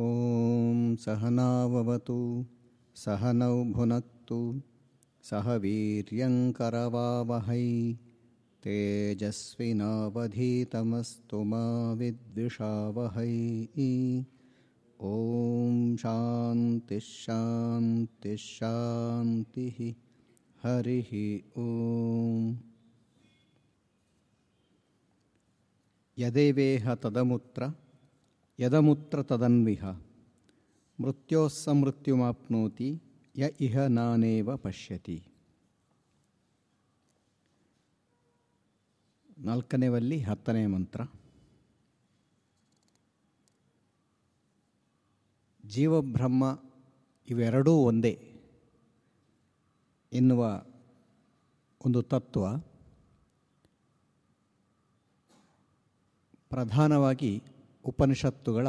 ॐ सहनाववतु सहनौ भुनक्तु सह वीर्यङ्करवावहै तेजस्विनावधीतमस्तु मा विद्विषावहै। ॐ शान्तिश्शान्तिश्शान्तिः हरिः ॐ। यदेवेह तदमुत्र ಯದಮುತ್ರ ತದನ್ವಿಹ. ಮೃತ್ಯೋಸ್ಸ ಮೃತ್ಯುಮಾಪ್ನೋತಿ, ಯ ಇಹ ನಾನೇವ ಪಶ್ಯತಿ. ನಾಲ್ಕನೇವಲ್ಲಿ ಹತ್ತನೇ ಮಂತ್ರ. ಜೀವಬ್ರಹ್ಮ ಇವೆರಡೂ ಒಂದೇ ಎನ್ನುವ ಒಂದು ತತ್ವ. ಪ್ರಧಾನವಾಗಿ ಉಪನಿಷತ್ತುಗಳ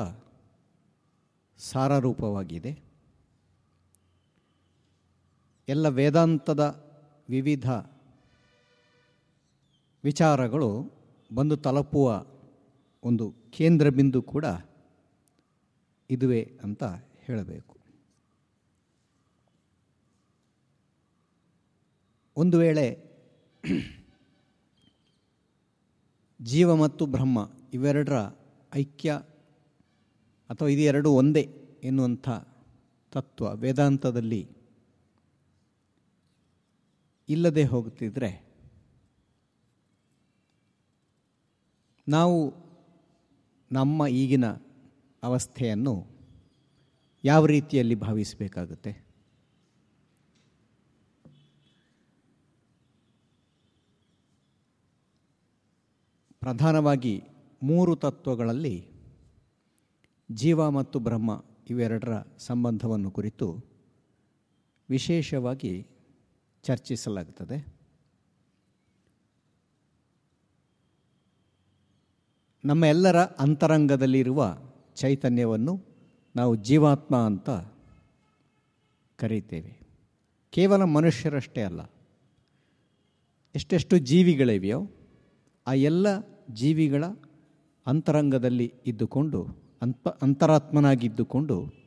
ಸಾರರೂಪವಾಗಿದೆ. ಎಲ್ಲ ವೇದಾಂತದ ವಿವಿಧ ವಿಚಾರಗಳು ಬಂದು ತಲುಪುವ ಒಂದು ಕೇಂದ್ರ ಬಿಂದು ಕೂಡ ಇದುವೆ ಅಂತ ಹೇಳಬೇಕು. ಒಂದು ವೇಳೆ ಜೀವ ಮತ್ತು ಬ್ರಹ್ಮ ಇವೆರಡರ ಐಕ್ಯ ಅಥವಾ ಇದೆರಡು ಒಂದೇ ಎನ್ನುವಂಥ ತತ್ವ ವೇದಾಂತದಲ್ಲಿ ಇಲ್ಲದೆ ಹೋಗುತ್ತಿದ್ದರೆ ನಾವು ನಮ್ಮ ಈಗಿನ ಅವಸ್ಥೆಯನ್ನು ಯಾವ ರೀತಿಯಲ್ಲಿ ಭಾವಿಸಬೇಕಾಗುತ್ತೆ? ಪ್ರಧಾನವಾಗಿ ಮೂರು ತತ್ವಗಳಲ್ಲಿ ಜೀವ ಮತ್ತು ಬ್ರಹ್ಮ ಇವೆರಡರ ಸಂಬಂಧವನ್ನು ಕುರಿತು ವಿಶೇಷವಾಗಿ ಚರ್ಚಿಸಲಾಗುತ್ತದೆ ನಮ್ಮ ಎಲ್ಲರ ಅಂತರಂಗದಲ್ಲಿರುವ ಚೈತನ್ಯವನ್ನು ನಾವು ಜೀವಾತ್ಮ ಅಂತ ಕರೀತೇವೆ. ಕೇವಲ ಮನುಷ್ಯರಷ್ಟೇ ಅಲ್ಲ, ಎಷ್ಟೆಷ್ಟು ಜೀವಿಗಳಿವೆಯೋ ಆ ಎಲ್ಲ ಜೀವಿಗಳ ಅಂತರಂಗದಲ್ಲಿ ಇದ್ದುಕೊಂಡು ಅಂತ ಅಂತರಾತ್ಮನಾಗಿದ್ದುಕೊಂಡು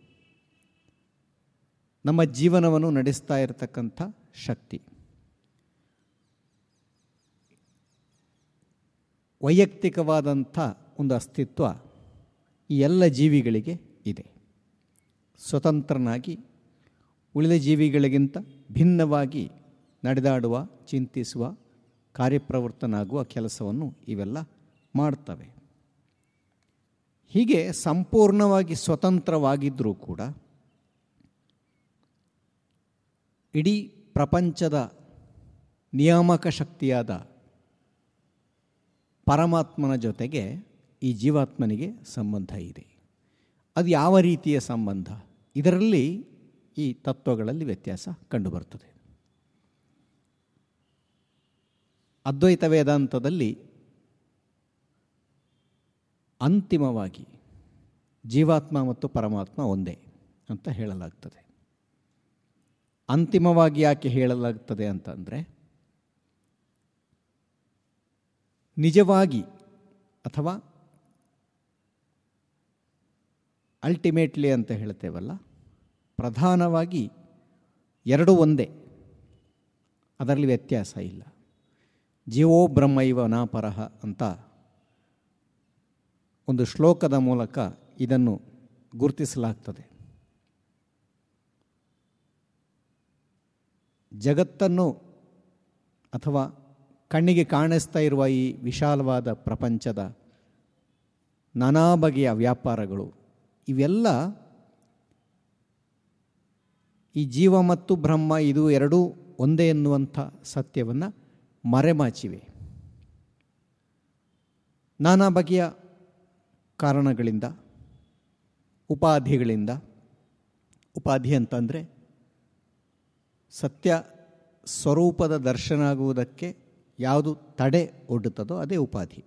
ನಮ್ಮ ಜೀವನವನ್ನು ನಡೆಸ್ತಾ ಇರತಕ್ಕಂಥ ಶಕ್ತಿ. ವೈಯಕ್ತಿಕವಾದಂಥ ಒಂದು ಅಸ್ತಿತ್ವ ಈ ಎಲ್ಲ ಜೀವಿಗಳಿಗೆ ಇದೆ. ಸ್ವತಂತ್ರನಾಗಿ, ಉಳಿದ ಜೀವಿಗಳಿಗಿಂತ ಭಿನ್ನವಾಗಿ ನಡೆದಾಡುವ, ಚಿಂತಿಸುವ, ಕಾರ್ಯಪ್ರವೃತ್ತನಾಗುವ ಕೆಲಸವನ್ನು ಇವೆಲ್ಲ ಮಾಡ್ತವೆ. ಹೀಗೆ ಸಂಪೂರ್ಣವಾಗಿ ಸ್ವತಂತ್ರವಾಗಿದ್ದರೂ ಕೂಡ ಇಡೀ ಪ್ರಪಂಚದ ನಿಯಾಮಕ ಶಕ್ತಿಯಾದ ಪರಮಾತ್ಮನ ಜೊತೆಗೆ ಈ ಜೀವಾತ್ಮನಿಗೆ ಸಂಬಂಧ ಇದೆ. ಅದು ಯಾವ ರೀತಿಯ ಸಂಬಂಧ? ಇದರಲ್ಲಿ ಈ ತತ್ವಗಳಲ್ಲಿ ವ್ಯತ್ಯಾಸ ಕಂಡುಬರ್ತದೆ. ಅದ್ವೈತ ವೇದಾಂತದಲ್ಲಿ ಅಂತಿಮವಾಗಿ ಜೀವಾತ್ಮ ಮತ್ತು ಪರಮಾತ್ಮ ಒಂದೇ ಅಂತ ಹೇಳಲಾಗ್ತದೆ. ಅಂತಿಮವಾಗಿ ಯಾಕೆ ಹೇಳಲಾಗ್ತದೆ ಅಂತಂದರೆ, ನಿಜವಾಗಿ ಅಥವಾ ಅಲ್ಟಿಮೇಟ್ಲಿ ಅಂತ ಹೇಳ್ತೇವಲ್ಲ, ಪ್ರಧಾನವಾಗಿ ಎರಡೂ ಒಂದೇ, ಅದರಲ್ಲಿ ವ್ಯತ್ಯಾಸ ಇಲ್ಲ. ಜೀವೋ ಬ್ರಹ್ಮೈವ ನಾಪರಹ ಅಂತ ಒಂದು ಶ್ಲೋಕದ ಮೂಲಕ ಇದನ್ನು ಗುರುತಿಸಲಾಗ್ತದೆ. ಜಗತ್ತನ್ನು ಅಥವಾ ಕಣ್ಣಿಗೆ ಕಾಣಿಸ್ತಾ ಇರುವ ಈ ವಿಶಾಲವಾದ ಪ್ರಪಂಚದ ನಾನಾ ಬಗೆಯ ವ್ಯಾಪಾರಗಳು, ಇವೆಲ್ಲ ಈ ಜೀವ ಮತ್ತು ಬ್ರಹ್ಮ ಇದು ಎರಡೂ ಒಂದೇ ಎನ್ನುವಂಥ ಸತ್ಯವನ್ನು ಮರೆಮಾಚಿವೆ. ನಾನಾ ಬಗೆಯ ಕಾರಣಗಳಿಂದ, ಉಪಾಧಿಗಳಿಂದ, ಉಪಾಧಿ ಅಂತಂದರೆ ಸತ್ಯ ಸ್ವರೂಪದ ದರ್ಶನ ಆಗುವುದಕ್ಕೆ ಯಾವುದು ತಡೆ ಒಡ್ಡುತ್ತದೋ ಅದೇ ಉಪಾಧಿ.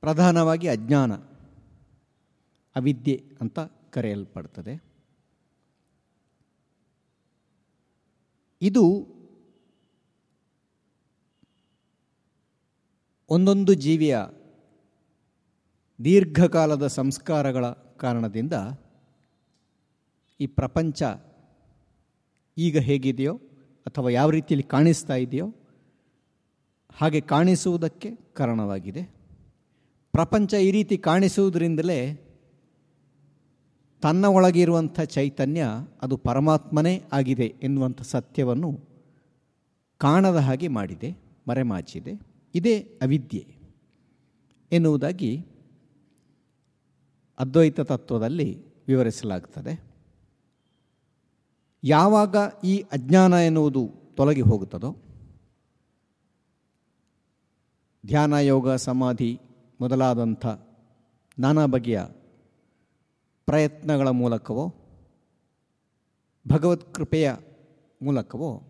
ಪ್ರಧಾನವಾಗಿ ಅಜ್ಞಾನ, ಅವಿದ್ಯೆ ಅಂತ ಕರೆಯಲ್ಪಡ್ತದೆ. ಇದು ಒಂದೊಂದು ಜೀವಿಯ ದೀರ್ಘಕಾಲದ ಸಂಸ್ಕಾರಗಳ ಕಾರಣದಿಂದ ಈ ಪ್ರಪಂಚ ಈಗ ಹೇಗಿದೆಯೋ ಅಥವಾ ಯಾವ ರೀತಿಯಲ್ಲಿ ಕಾಣಿಸ್ತಾ ಇದೆಯೋ ಹಾಗೆ ಕಾಣಿಸುವುದಕ್ಕೆ ಕಾರಣವಾಗಿದೆ. ಪ್ರಪಂಚ ಈ ರೀತಿ ಕಾಣಿಸುವುದರಿಂದಲೇ ತನ್ನ ಒಳಗಿರುವಂಥ ಚೈತನ್ಯ ಅದು ಪರಮಾತ್ಮನೇ ಆಗಿದೆ ಎನ್ನುವಂಥ ಸತ್ಯವನ್ನು ಕಾಣದ ಹಾಗೆ ಮಾಡಿದೆ, ಮರೆಮಾಚಿದೆ. ಇದೇ ಅವಿದ್ಯೆ ಎನ್ನುವುದಾಗಿ ಅದ್ವೈತ ತತ್ವದಲ್ಲಿ ವಿವರಿಸಲಾಗ್ತದೆ. ಯಾವಾಗ ಈ ಅಜ್ಞಾನ ಎನ್ನುವುದು ತೊಲಗಿ ಹೋಗುತ್ತದೋ, ಧ್ಯಾನ, ಯೋಗ, ಸಮಾಧಿ ಮೊದಲಾದಂಥ ನಾನಾ ಬಗೆಯ ಪ್ರಯತ್ನಗಳ ಮೂಲಕವೋ, ಭಗವತ್ ಕೃಪೆಯ ಮೂಲಕವೋ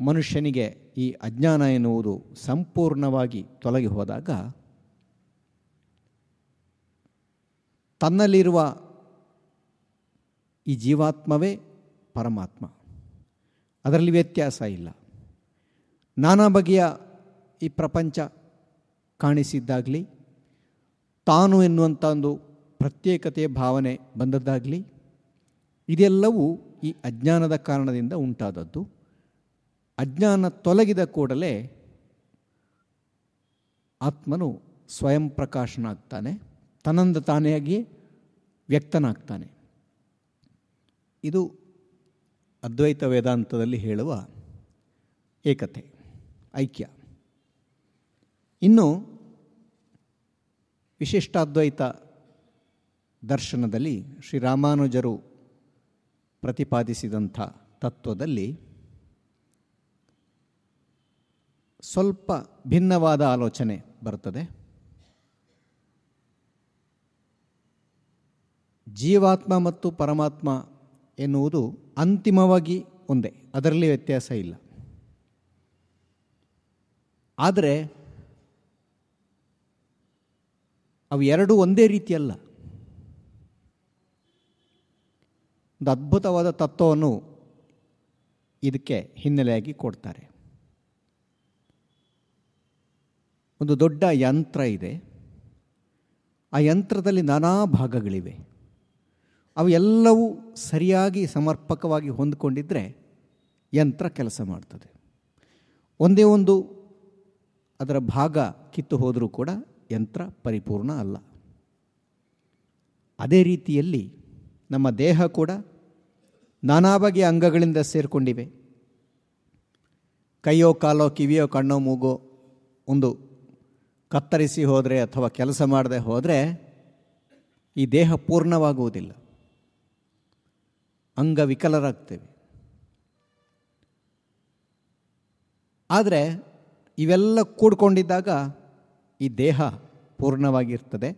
ಮನುಷ್ಯನಿಗೆ ಈ ಅಜ್ಞಾನ ಎನ್ನುವುದು ಸಂಪೂರ್ಣವಾಗಿ ತೊಲಗಿ ಹೋದಾಗ ತನ್ನಲ್ಲಿರುವ ಈ ಜೀವಾತ್ಮವೇ ಪರಮಾತ್ಮ. ಅದರಲ್ಲಿ ವ್ಯತ್ಯಾಸ ಇಲ್ಲ. ನಾನಾ ಬಗೆಯ ಈ ಪ್ರಪಂಚ ಕಾಣಿಸಿದ್ದಾಗಲಿ, ತಾನು ಎನ್ನುವಂಥ ಒಂದು ಪ್ರತ್ಯೇಕತೆಯ ಭಾವನೆ ಬಂದದ್ದಾಗಲಿ, ಇದೆಲ್ಲವೂ ಈ ಅಜ್ಞಾನದ ಕಾರಣದಿಂದ ಉಂಟಾದದ್ದು. ಅಜ್ಞಾನ ತೊಲಗಿದ ಕೂಡಲೇ ಆತ್ಮನು ಸ್ವಯಂ ಪ್ರಕಾಶನ ಆಗ್ತಾನೆ ತನ್ನಂದ ತಾನೆಯಾಗಿ ವ್ಯಕ್ತನಾಗ್ತಾನೆ. ಇದು ಅದ್ವೈತ ವೇದಾಂತದಲ್ಲಿ ಹೇಳುವ ಏಕತೆ, ಐಕ್ಯ. ಇನ್ನು ವಿಶಿಷ್ಟಾದ್ವೈತ ದರ್ಶನದಲ್ಲಿ ಶ್ರೀರಾಮಾನುಜರು ಪ್ರತಿಪಾದಿಸಿದಂಥ ತತ್ವದಲ್ಲಿ ಸ್ವಲ್ಪ ಭಿನ್ನವಾದ ಆಲೋಚನೆ ಬರ್ತದೆ. ಜೀವಾತ್ಮ ಮತ್ತು ಪರಮಾತ್ಮ ಎನ್ನುವುದು ಅಂತಿಮವಾಗಿ ಒಂದೇ. ಅದರಲ್ಲಿ ವ್ಯತ್ಯಾಸ ಇಲ್ಲ. ಆದರೆ ಅವು ಎರಡೂ ಒಂದೇ ರೀತಿಯಲ್ಲ. ಒಂದು ಅದ್ಭುತವಾದ ತತ್ವವನ್ನು ಇದಕ್ಕೆ ಹಿನ್ನೆಲೆಯಾಗಿ ಕೊಡ್ತಾರೆ. ಒಂದು ದೊಡ್ಡ ಯಂತ್ರ ಇದೆ. ಆ ಯಂತ್ರದಲ್ಲಿ ನಾನಾ ಭಾಗಗಳಿವೆ. ಅವು ಎಲ್ಲವೂ ಸರಿಯಾಗಿ ಸಮರ್ಪಕವಾಗಿ ಹೊಂದಿಕೊಂಡಿದ್ದರೆ ಯಂತ್ರ ಕೆಲಸ ಮಾಡ್ತದೆ. ಒಂದೇ ಒಂದು ಅದರ ಭಾಗ ಕಿತ್ತು ಹೋದರೂ ಕೂಡ ಯಂತ್ರ ಪರಿಪೂರ್ಣ ಅಲ್ಲ. ಅದೇ ರೀತಿಯಲ್ಲಿ ನಮ್ಮ ದೇಹ ಕೂಡ ನಾನಾ ಬಗೆಯ ಅಂಗಗಳಿಂದ ಸೇರಿಕೊಂಡಿವೆ. ಕೈಯೋ, ಕಾಲೋ, ಕಿವಿಯೋ, ಕಣ್ಣೋ, ಮೂಗೋ ಒಂದು ಕತ್ತರಿಸಿ ಹೋದರೆ ಅಥವಾ ಕೆಲಸ ಮಾಡದೆ ಹೋದರೆ ಈ ದೇಹ ಪೂರ್ಣವಾಗುವುದಿಲ್ಲ. ಅಂಗವಿಕಲರಾಗ್ತೇವೆ. ಆದರೆ ಇವೆಲ್ಲ ಕೂಡ್ಕೊಂಡಿದ್ದಾಗ ಈ ದೇಹ ಪೂರ್ಣವಾಗಿರ್ತದೆ.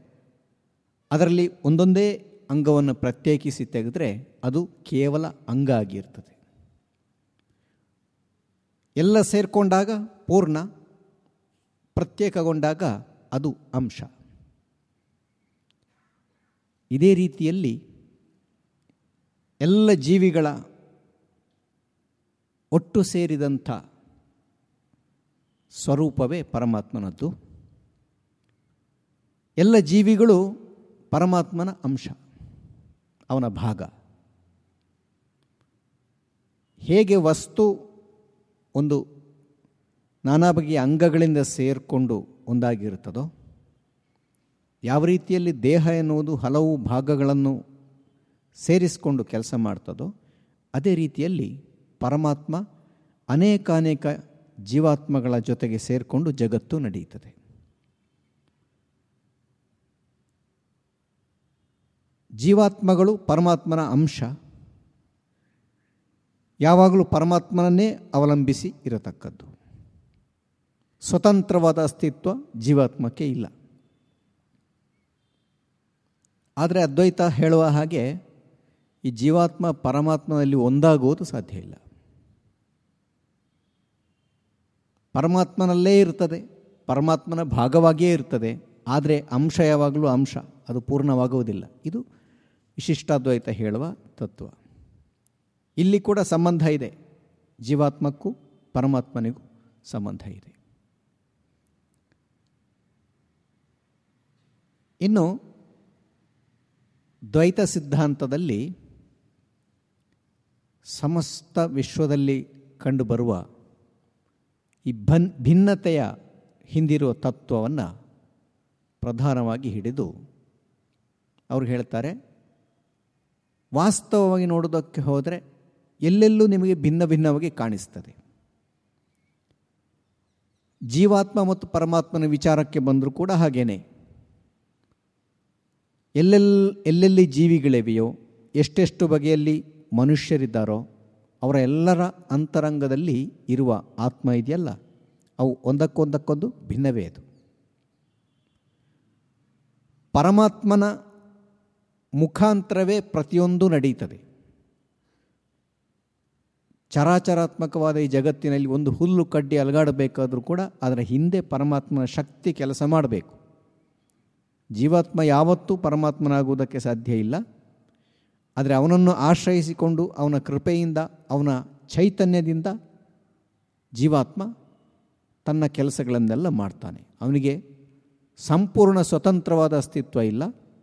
ಅದರಲ್ಲಿ ಒಂದೊಂದೇ ಅಂಗವನ್ನು ಪ್ರತ್ಯೇಕಿಸಿ ತೆಗೆದರೆ ಅದು ಕೇವಲ ಅಂಗ ಆಗಿರ್ತದೆ. ಎಲ್ಲ ಸೇರಿಕೊಂಡಾಗ ಪೂರ್ಣ, ಪ್ರತ್ಯೇಕಗೊಂಡಾಗ ಅದು ಅಂಶ. ಇದೇ ರೀತಿಯಲ್ಲಿ ಎಲ್ಲ ಜೀವಿಗಳ ಒಟ್ಟು ಸೇರಿದಂಥ ಸ್ವರೂಪವೇ ಪರಮಾತ್ಮನದ್ದು. ಎಲ್ಲ ಜೀವಿಗಳು ಪರಮಾತ್ಮನ ಅಂಶ, ಅವನ ಭಾಗ. ಹೇಗೆ ವಸ್ತು ಒಂದು ನಾನಾ ಬಗೆಯ ಅಂಗಗಳಿಂದ ಸೇರಿಕೊಂಡು ಒಂದಾಗಿರುತ್ತದೋ, ಯಾವ ರೀತಿಯಲ್ಲಿ ದೇಹ ಎನ್ನುವುದು ಹಲವು ಭಾಗಗಳನ್ನು ಸೇರಿಸಿಕೊಂಡು ಕೆಲಸ ಮಾಡ್ತದೋ, ಅದೇ ರೀತಿಯಲ್ಲಿ ಪರಮಾತ್ಮ ಅನೇಕಾನೇಕ ಜೀವಾತ್ಮಗಳ ಜೊತೆಗೆ ಸೇರಿಕೊಂಡು ಜಗತ್ತು ನಡೆಯುತ್ತದೆ. ಜೀವಾತ್ಮಗಳು ಪರಮಾತ್ಮನ ಅಂಶ. ಯಾವಾಗಲೂ ಪರಮಾತ್ಮನನ್ನೇ ಅವಲಂಬಿಸಿ ಇರತಕ್ಕದ್ದು. ಸ್ವತಂತ್ರವಾದ ಅಸ್ತಿತ್ವ ಜೀವಾತ್ಮಕ್ಕೆ ಇಲ್ಲ. ಆದರೆ ಅದ್ವೈತ ಹೇಳುವ ಹಾಗೆ ಈ ಜೀವಾತ್ಮ ಪರಮಾತ್ಮನಲ್ಲಿ ಒಂದಾಗುವುದು ಸಾಧ್ಯ ಇಲ್ಲ. ಪರಮಾತ್ಮನಲ್ಲೇ ಇರ್ತದೆ, ಪರಮಾತ್ಮನ ಭಾಗವಾಗಿಯೇ ಇರ್ತದೆ, ಆದರೆ ಅಂಶ ಯಾವಾಗಲೂ ಅಂಶ, ಅದು ಪೂರ್ಣವಾಗುವುದಿಲ್ಲ. ಇದು ವಿಶಿಷ್ಟಾದ್ವೈತ ಹೇಳುವ ತತ್ವ. ಇಲ್ಲಿ ಕೂಡ ಸಂಬಂಧ ಇದೆ. ಜೀವಾತ್ಮಕ್ಕೂ ಪರಮಾತ್ಮನಿಗೂ ಸಂಬಂಧ ಇದೆ. ಇನ್ನು ದ್ವೈತ ಸಿದ್ಧಾಂತದಲ್ಲಿ ಸಮಸ್ತ ವಿಶ್ವದಲ್ಲಿ ಕಂಡುಬರುವ ಈ ಭನ್, ಭಿನ್ನತೆಯ ಹಿಂದಿರುವ ತತ್ವವನ್ನು ಪ್ರಧಾನವಾಗಿ ಹಿಡಿದು ಅವ್ರು ಹೇಳ್ತಾರೆ, ವಾಸ್ತವವಾಗಿ ನೋಡೋದಕ್ಕೆ ಹೋದರೆ ಎಲ್ಲೆಲ್ಲೂ ನಿಮಗೆ ಭಿನ್ನ ಭಿನ್ನವಾಗಿ ಕಾಣಿಸ್ತದೆ. ಜೀವಾತ್ಮ ಮತ್ತು ಪರಮಾತ್ಮನ ವಿಚಾರಕ್ಕೆ ಬಂದರೂ ಕೂಡ ಹಾಗೇನೆ. ಎಲ್ಲೆಲ್ಲಿ ಎಲ್ಲೆಲ್ಲಿ ಜೀವಿಗಳಿವೆಯೋ, ಎಷ್ಟೆಷ್ಟು ಬಗೆಯಲ್ಲಿ ಮನುಷ್ಯರಿದ್ದಾರೋ ಅವರ ಎಲ್ಲರ ಅಂತರಂಗದಲ್ಲಿ ಇರುವ ಆತ್ಮ ಇದೆಯಲ್ಲ? ಅವು ಒಂದಕ್ಕೊಂದಕ್ಕೊಂದು ಭಿನ್ನವೇ ಅದು. ಪರಮಾತ್ಮನ ಮುಖಾಂತರವೇ ಪ್ರತಿಯೊಂದು ನಡೆಯುತ್ತದೆ. ಚರಾಚರಾತ್ಮಕವಾದ ಈ ಜಗತ್ತಿನಲ್ಲಿ ಒಂದು ಹುಲ್ಲು ಕಡ್ಡಿ ಅಲಗಾಡಬೇಕಾದರೂ ಕೂಡ ಅದರ ಹಿಂದೆ ಪರಮಾತ್ಮನ ಶಕ್ತಿ ಕೆಲಸ ಮಾಡಬೇಕು. ಜೀವಾತ್ಮ ಯಾವತ್ತೂ ಪರಮಾತ್ಮನಾಗುವುದಕ್ಕೆ ಸಾಧ್ಯ ಇಲ್ಲ. ಆದರೆ ಅವನನ್ನು ಆಶ್ರಯಿಸಿಕೊಂಡು ಅವನ ಕೃಪೆಯಿಂದ, ಅವನ ಚೈತನ್ಯದಿಂದ ಜೀವಾತ್ಮ ತನ್ನ ಕೆಲಸಗಳನ್ನೆಲ್ಲ ಮಾಡ್ತಾನೆ. ಅವನಿಗೆ ಸಂಪೂರ್ಣ ಸ್ವತಂತ್ರವಾದ ಅಸ್ತಿತ್ವ ಇಲ್ಲ.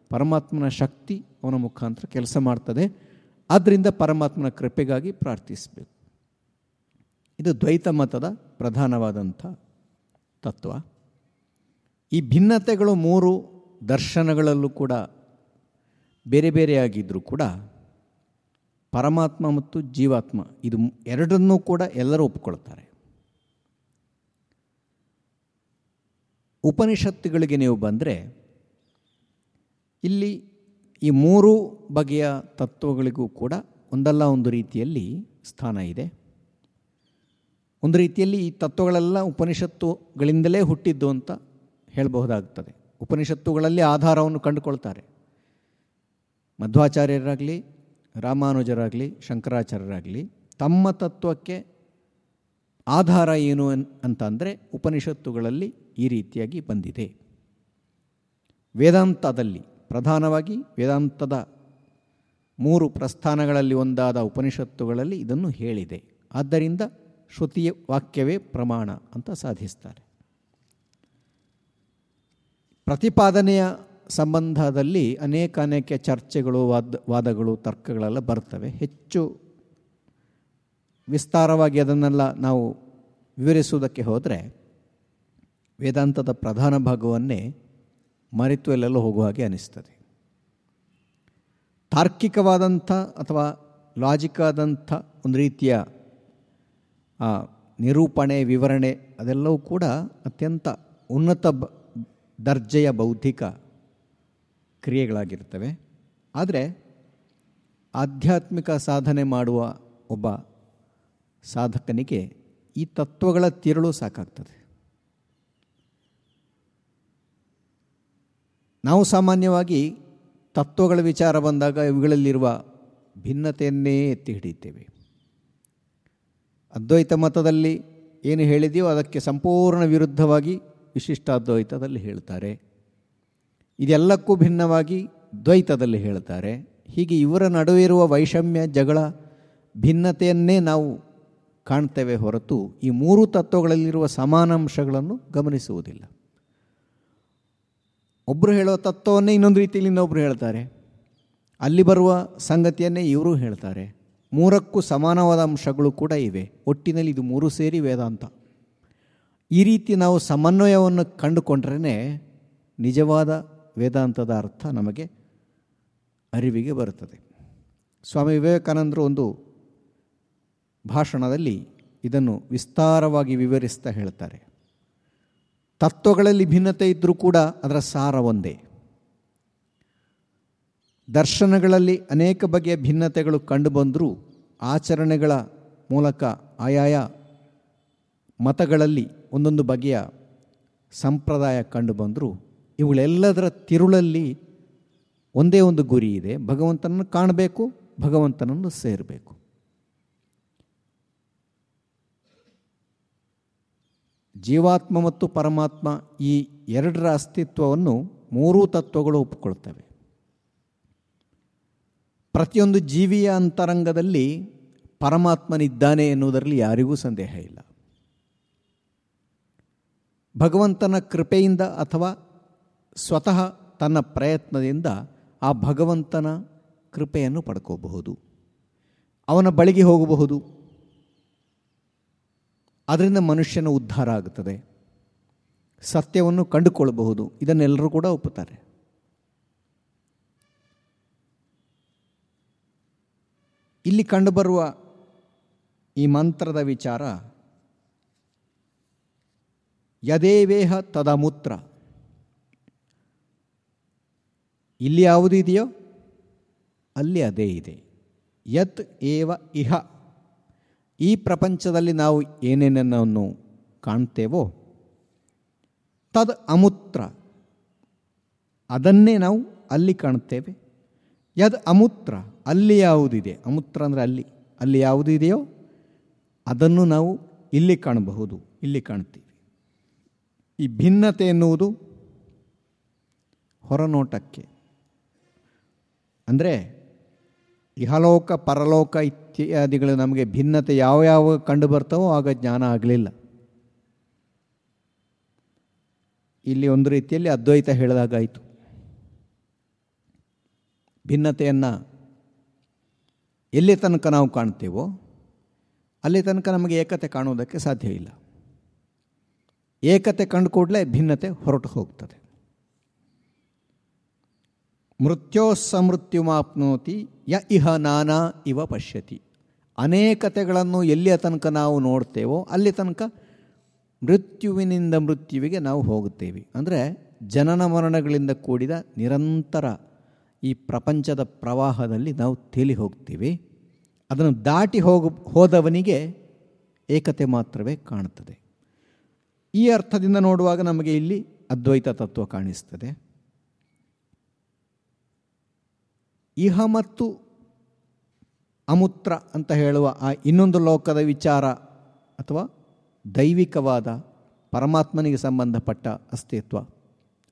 ಪರಮಾತ್ಮನ ಶಕ್ತಿ ಅವನ ಮುಖಾಂತರ ಕೆಲಸ ಮಾಡ್ತದೆ. ಆದ್ದರಿಂದ ಪರಮಾತ್ಮನ ಕೃಪೆಗಾಗಿ ಪ್ರಾರ್ಥಿಸಬೇಕು. ಇದು ದ್ವೈತ ಮತದ ಪ್ರಧಾನವಾದಂಥ ತತ್ವ. ಈ ಭಿನ್ನತೆಗಳು ಮೂರು ದರ್ಶನಗಳಲ್ಲೂ ಕೂಡ ಬೇರೆ ಬೇರೆಯಾಗಿದ್ದರೂ ಕೂಡ ಪರಮಾತ್ಮ ಮತ್ತು ಜೀವಾತ್ಮ ಇದು ಎರಡನ್ನೂ ಕೂಡ ಎಲ್ಲರೂ ಒಪ್ಪಿಕೊಳ್ತಾರೆ ಉಪನಿಷತ್ತುಗಳಿಗೆ ನೀವು ಬಂದರೆ ಇಲ್ಲಿ ಈ ಮೂರು ಬಗೆಯ ತತ್ವಗಳಿಗೂ ಕೂಡ ಒಂದಲ್ಲ ಒಂದು ರೀತಿಯಲ್ಲಿ ಸ್ಥಾನ ಇದೆ. ಒಂದು ರೀತಿಯಲ್ಲಿ ಈ ತತ್ವಗಳೆಲ್ಲ ಉಪನಿಷತ್ತುಗಳಿಂದಲೇ ಹುಟ್ಟಿದ್ದು ಅಂತ ಹೇಳಬಹುದಾಗ್ತದೆ. ಉಪನಿಷತ್ತುಗಳಲ್ಲಿ ಆಧಾರವನ್ನು ಕಂಡುಕೊಳ್ತಾರೆ. ಮಧ್ವಾಚಾರ್ಯರಾಗಲಿ, ರಾಮಾನುಜರಾಗಲಿ, ಶಂಕರಾಚಾರ್ಯರಾಗಲಿ ತಮ್ಮ ತತ್ವಕ್ಕೆ ಆಧಾರ ಏನು ಅಂತ ಅಂದರೆ ಉಪನಿಷತ್ತುಗಳಲ್ಲಿ ಈ ರೀತಿಯಾಗಿ ಬಂದಿದೆ. ವೇದಾಂತದಲ್ಲಿ, ಪ್ರಧಾನವಾಗಿ ವೇದಾಂತದ ಮೂರು ಪ್ರಸ್ಥಾನಗಳಲ್ಲಿ ಒಂದಾದ ಉಪನಿಷತ್ತುಗಳಲ್ಲಿ ಇದನ್ನು ಹೇಳಿದೆ. ಆದ್ದರಿಂದ ಶ್ರುತಿಯ ವಾಕ್ಯವೇ ಪ್ರಮಾಣ ಅಂತ ಸಾಧಿಸ್ತಾರೆ. ಪ್ರತಿಪಾದನೆಯ ಸಂಬಂಧದಲ್ಲಿ ಅನೇಕ ಅನೇಕ ಚರ್ಚೆಗಳು, ವಾದ, ವಾದಗಳು, ತರ್ಕಗಳೆಲ್ಲ ಬರ್ತವೆ. ಹೆಚ್ಚು ವಿಸ್ತಾರವಾಗಿ ಅದನ್ನೆಲ್ಲ ನಾವು ವಿವರಿಸುವುದಕ್ಕೆ ಹೋದರೆ ವೇದಾಂತದ ಪ್ರಧಾನ ಭಾಗವನ್ನೇ ಮರೆತು ಎಲ್ಲೆಲ್ಲೋ ಹೋಗುವ ಹಾಗೆ ಅನಿಸ್ತದೆ. ತಾರ್ಕಿಕವಾದಂಥ ಅಥವಾ ಲಾಜಿಕ್ ಆದಂಥ ಒಂದು ರೀತಿಯ ನಿರೂಪಣೆ, ವಿವರಣೆ ಅದೆಲ್ಲವೂ ಕೂಡ ಅತ್ಯಂತ ಉನ್ನತ ದರ್ಜೆಯ ಬೌದ್ಧಿಕ ಕ್ರಿಯೆಗಳಾಗಿರ್ತವೆ ಆದರೆ ಆಧ್ಯಾತ್ಮಿಕ ಸಾಧನೆ ಮಾಡುವ ಒಬ್ಬ ಸಾಧಕನಿಗೆ ಈ ತತ್ವಗಳ ತಿರುಳು ಸಾಕಾಗ್ತದೆ. ನಾವು ಸಾಮಾನ್ಯವಾಗಿ ತತ್ವಗಳ ವಿಚಾರ ಬಂದಾಗ ಇವುಗಳಲ್ಲಿರುವ ಭಿನ್ನತೆಯನ್ನೇ ಎತ್ತಿ ಹಿಡಿಯುತ್ತೇವೆ. ಅದ್ವೈತ ಮತದಲ್ಲಿ ಏನು ಹೇಳಿದೆಯೋ ಅದಕ್ಕೆ ಸಂಪೂರ್ಣ ವಿರುದ್ಧವಾಗಿ ವಿಶಿಷ್ಟ ಅದ್ವೈತದಲ್ಲಿ ಹೇಳ್ತಾರೆ. ಇದೆಲ್ಲಕ್ಕೂ ಭಿನ್ನವಾಗಿ ದ್ವೈತದಲ್ಲಿ ಹೇಳ್ತಾರೆ ಹೀಗೆ ಇವರ ನಡುವೆ ಇರುವ ವೈಷಮ್ಯ, ಜಗಳ, ಭಿನ್ನತೆಯನ್ನೇ ನಾವು ಕಾಣ್ತೇವೆ ಹೊರತು ಈ ಮೂರು ತತ್ವಗಳಲ್ಲಿರುವ ಸಮಾನಾಂಶಗಳನ್ನು ಗಮನಿಸುವುದಿಲ್ಲ. ಒಬ್ಬರು ಹೇಳುವ ತತ್ವವನ್ನೇ ಇನ್ನೊಂದು ರೀತಿಯಲ್ಲಿ ಇನ್ನೊಬ್ಬರು ಹೇಳ್ತಾರೆ. ಅಲ್ಲಿ ಬರುವ ಸಂಗತಿಯನ್ನೇ ಇವರು ಹೇಳ್ತಾರೆ. ಮೂರಕ್ಕೂ ಸಮಾನವಾದ ಅಂಶಗಳು ಕೂಡ ಇವೆ. ಒಟ್ಟಿನಲ್ಲಿ ಇದು ಮೂರು ಸೇರಿ ವೇದಾಂತ. ಈ ರೀತಿ ನಾವು ಸಮನ್ವಯವನ್ನು ಕಂಡುಕೊಂಡ್ರೇ ನಿಜವಾದ ವೇದಾಂತದ ಅರ್ಥ ನಮಗೆ ಅರಿವಿಗೆ ಬರುತ್ತದೆ. ಸ್ವಾಮಿ ವಿವೇಕಾನಂದರು ಒಂದು ಭಾಷಣದಲ್ಲಿ ಇದನ್ನು ವಿಸ್ತಾರವಾಗಿ ವಿವರಿಸ್ತಾ ಹೇಳ್ತಾರೆ. ತತ್ವಗಳಲ್ಲಿ ಭಿನ್ನತೆ ಇದ್ದರೂ ಕೂಡ ಅದರ ಸಾರ ಒಂದೇ. ದರ್ಶನಗಳಲ್ಲಿ ಅನೇಕ ಬಗೆಯ ಭಿನ್ನತೆಗಳು ಕಂಡುಬಂದರೂ ಆಚರಣೆಗಳ ಮೂಲಕ ಆಯಾಯ ಮತಗಳಲ್ಲಿ ಒಂದೊಂದು ಬಗೆಯ ಸಂಪ್ರದಾಯ ಕಂಡುಬಂದರೂ ಇವುಗಳೆಲ್ಲದರ ತಿರುಳಲ್ಲಿ ಒಂದೇ ಒಂದು ಗುರಿ ಇದೆ. ಭಗವಂತನನ್ನು ಕಾಣಬೇಕು, ಭಗವಂತನನ್ನು ಸೇರಬೇಕು. ಜೀವಾತ್ಮ ಮತ್ತು ಪರಮಾತ್ಮ ಈ ಎರಡರ ಅಸ್ತಿತ್ವವನ್ನು ಮೂರೂ ತತ್ವಗಳು ಒಪ್ಪಿಕೊಳ್ತವೆ. ಪ್ರತಿಯೊಂದು ಜೀವಿಯ ಅಂತರಂಗದಲ್ಲಿ ಪರಮಾತ್ಮನಿದ್ದಾನೆ ಎನ್ನುವುದರಲ್ಲಿ ಯಾರಿಗೂ ಸಂದೇಹ ಇಲ್ಲ. ಭಗವಂತನ ಕೃಪೆಯಿಂದ ಅಥವಾ ಸ್ವತಃ ತನ್ನ ಪ್ರಯತ್ನದಿಂದ ಆ ಭಗವಂತನ ಕೃಪೆಯನ್ನು ಪಡ್ಕೋಬಹುದು. ಅವನ ಬಳಿಗೆ ಹೋಗಬಹುದು. ಅದರಿಂದ ಮನುಷ್ಯನ ಉದ್ಧಾರ ಆಗುತ್ತದೆ ಸತ್ಯವನ್ನು ಕಂಡುಕೊಳ್ಳಬಹುದು. ಇದನ್ನೆಲ್ಲರೂ ಕೂಡ ಒಪ್ಪುತ್ತಾರೆ. ಇಲ್ಲಿ ಕಂಡುಬರುವ ಈ ಮಂತ್ರದ ವಿಚಾರ, ಯದೇವೇಹ ತದಮೂತ್ರ. ಇಲ್ಲಿ ಯಾವುದು ಇದೆಯೋ ಅಲ್ಲಿ ಅದೇ ಇದೆ. ಯತ್ ಏವ ಇಹ. ಈ ಪ್ರಪಂಚದಲ್ಲಿ ನಾವು ಏನೇನನ್ನು ಕಾಣ್ತೇವೋ ತದ್ ಅಮೂತ್ರ. ಅದನ್ನೇ ನಾವು ಅಲ್ಲಿ ಕಾಣುತ್ತೇವೆ ಯದ್ ಅಮೂತ್ರ, ಅಲ್ಲಿ ಯಾವುದಿದೆ ಅಮೂತ್ರ ಅಂದರೆ ಅಲ್ಲಿ. ಅಲ್ಲಿ ಯಾವುದಿದೆಯೋ ಅದನ್ನು ನಾವು ಇಲ್ಲಿ ಕಾಣಬಹುದು, ಇಲ್ಲಿ ಕಾಣ್ತೀವಿ. ಈ ಭಿನ್ನತೆ ಎನ್ನುವುದು ಹೊರನೋಟಕ್ಕೆ. ಅಂದರೆ ಇಹಲೋಕ, ಪರಲೋಕ ಇತ್ಯಾದಿಗಳು ನಮಗೆ ಭಿನ್ನತೆ ಯಾವ ಯಾವ ಕಂಡು ಬರ್ತಾವೋ ಆಗ ಜ್ಞಾನ ಆಗಲಿಲ್ಲ. ಇಲ್ಲಿ ಒಂದು ರೀತಿಯಲ್ಲಿ ಅದ್ವೈತ ಹೇಳಿದಾಗಾಯಿತು. ಭಿನ್ನತೆಯನ್ನು ಎಲ್ಲಿ ತನಕ ನಾವು ಕಾಣ್ತೇವೋ ಅಲ್ಲಿ ತನಕ ನಮಗೆ ಏಕತೆ ಕಾಣುವುದಕ್ಕೆ ಸಾಧ್ಯ ಇಲ್ಲ. ಏಕತೆ ಕಂಡು ಕೂಡಲೇ ಭಿನ್ನತೆ ಹೊರಟು ಹೋಗ್ತದೆ. ಮೃತ್ಯೋಸಮೃತ್ಯುಮಾಪ್ನೋತಿ ಯ ಇಹ ನಾನಾ ಇವ ಪಶ್ಯತಿ. ಅನೇಕತೆಗಳನ್ನು ಎಲ್ಲಿಯ ತನಕ ನಾವು ನೋಡ್ತೇವೋ ಅಲ್ಲಿ ತನಕ ಮೃತ್ಯುವಿನಿಂದ ಮೃತ್ಯುವಿಗೆ ನಾವು ಹೋಗುತ್ತೇವೆ. ಅಂದರೆ ಜನನ ಮರಣಗಳಿಂದ ಕೂಡಿದ ನಿರಂತರ ಈ ಪ್ರಪಂಚದ ಪ್ರವಾಹದಲ್ಲಿ ನಾವು ತೇಲಿ ಹೋಗ್ತೀವಿ. ಅದನ್ನು ದಾಟಿ ಹೋಗ, ಹೋದವನಿಗೆ ಏಕತೆ ಮಾತ್ರವೇ ಕಾಣುತ್ತದೆ. ಈ ಅರ್ಥದಿಂದ ನೋಡುವಾಗ ನಮಗೆ ಇಲ್ಲಿ ಅದ್ವೈತ ತತ್ವ ಕಾಣಿಸ್ತದೆ. ಇಹ ಮತ್ತು ಅಮೂತ್ರ ಅಂತ ಹೇಳುವ ಆ ಇನ್ನೊಂದು ಲೋಕದ ವಿಚಾರ ಅಥವಾ ದೈವಿಕವಾದ ಪರಮಾತ್ಮನಿಗೆ ಸಂಬಂಧಪಟ್ಟ ಅಸ್ತಿತ್ವ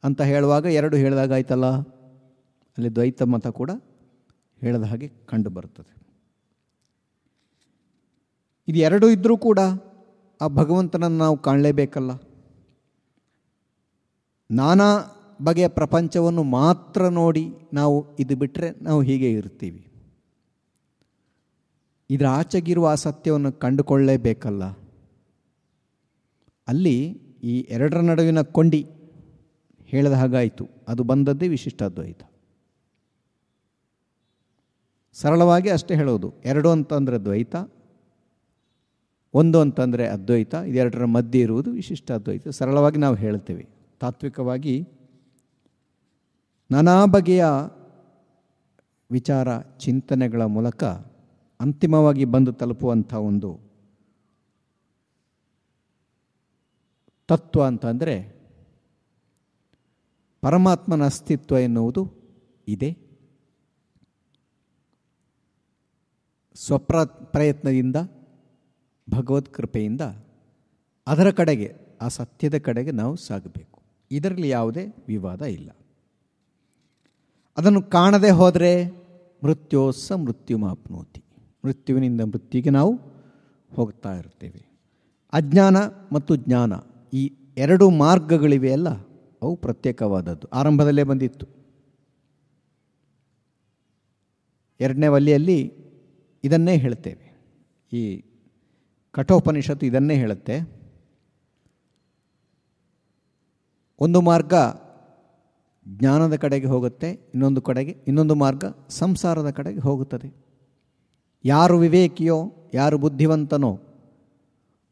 ಅಂತ ಹೇಳುವಾಗ ಎರಡು ಹೇಳಿದಾಗ ಆಯ್ತಲ್ಲ? ಅಲ್ಲಿ ದ್ವೈತ ಮತ ಕೂಡ ಹೇಳಿದ ಹಾಗೆ ಕಂಡುಬರುತ್ತದೆ ಇದು ಎರಡು ಇದ್ದರೂ ಕೂಡ ಆ ಭಗವಂತನನ್ನು ನಾವು ಕಾಣಲೇಬೇಕಲ್ಲ. ನಾನಾ ಬಗೆಯ ಪ್ರಪಂಚವನ್ನು ಮಾತ್ರ ನೋಡಿ ನಾವು ಇದು ಬಿಟ್ಟರೆ ನಾವು ಹೀಗೆ ಇರ್ತೀವಿ. ಇದರ ಆಚೆಗಿರುವ ಆ ಸತ್ಯವನ್ನು ಕಂಡುಕೊಳ್ಳಲೇಬೇಕಲ್ಲ ಅಲ್ಲಿ ಈ ಎರಡರ ನಡುವಿನ ಕೊಂಡಿ ಹೇಳಿದ ಹಾಗಾಯಿತು. ಅದು ಬಂದದ್ದೇ ವಿಶಿಷ್ಟ ದ್ವೈತ ಸರಳವಾಗಿ ಅಷ್ಟೇ ಹೇಳೋದು. ಎರಡು ಅಂತಂದರೆ ದ್ವೈತ, ಒಂದು ಅಂತಂದರೆ ಅದ್ವೈತ ಇದೆರಡರ ಮಧ್ಯೆ ಇರುವುದು ವಿಶಿಷ್ಟ ಅದ್ವೈತ. ಸರಳವಾಗಿ ನಾವು ಹೇಳ್ತೇವೆ. ತಾತ್ವಿಕವಾಗಿ ನಾನಾ ಬಗೆಯ ವಿಚಾರ ಚಿಂತನೆಗಳ ಮೂಲಕ ಅಂತಿಮವಾಗಿ ಬಂದು ತಲುಪುವಂಥ ಒಂದು ತತ್ವ ಅಂತಂದರೆ ಪರಮಾತ್ಮನ ಅಸ್ತಿತ್ವ ಎನ್ನುವುದು ಇದೆ. ಸ್ವಪ್ರ ಪ್ರಯತ್ನದಿಂದ ಭಗವತ್ ಕೃಪೆಯಿಂದ ಅದರ ಕಡೆಗೆ, ಆ ಸತ್ಯದ ಕಡೆಗೆ ನಾವು ಸಾಗಬೇಕು. ಇದರಲ್ಲಿ ಯಾವುದೇ ವಿವಾದ ಇಲ್ಲ. ಅದನ್ನು ಕಾಣದೆ ಹೋದರೆ ಮೃತ್ಯೋಸ ಮಾಪ್ನೋತಿ ಮೃತ್ಯುವಿನಿಂದ ಮೃತ್ಯುವಿಗೆ ನಾವು ಹೋಗ್ತಾ ಇರ್ತೇವೆ ಅಜ್ಞಾನ ಮತ್ತು ಜ್ಞಾನ ಈ ಎರಡು ಮಾರ್ಗಗಳಿವೆಯಲ್ಲ ಅವು ಪ್ರತ್ಯೇಕವಾದದ್ದು. ಆರಂಭದಲ್ಲೇ ಬಂದಿತ್ತು. ಎರಡನೇ ವಲಿಯಲ್ಲಿ ಇದನ್ನೇ ಹೇಳ್ತೇವೆ. ಈ ಕಠೋಪನಿಷತ್ತು ಇದನ್ನೇ ಹೇಳುತ್ತೆ. ಒಂದು ಮಾರ್ಗ ಜ್ಞಾನದ ಕಡೆಗೆ ಹೋಗುತ್ತೆ, ಇನ್ನೊಂದು ಕಡೆಗೆ, ಇನ್ನೊಂದು ಮಾರ್ಗ ಸಂಸಾರದ ಕಡೆಗೆ ಹೋಗುತ್ತದೆ. ಯಾರು ವಿವೇಕಿಯೋ, ಯಾರು ಬುದ್ಧಿವಂತನೋ,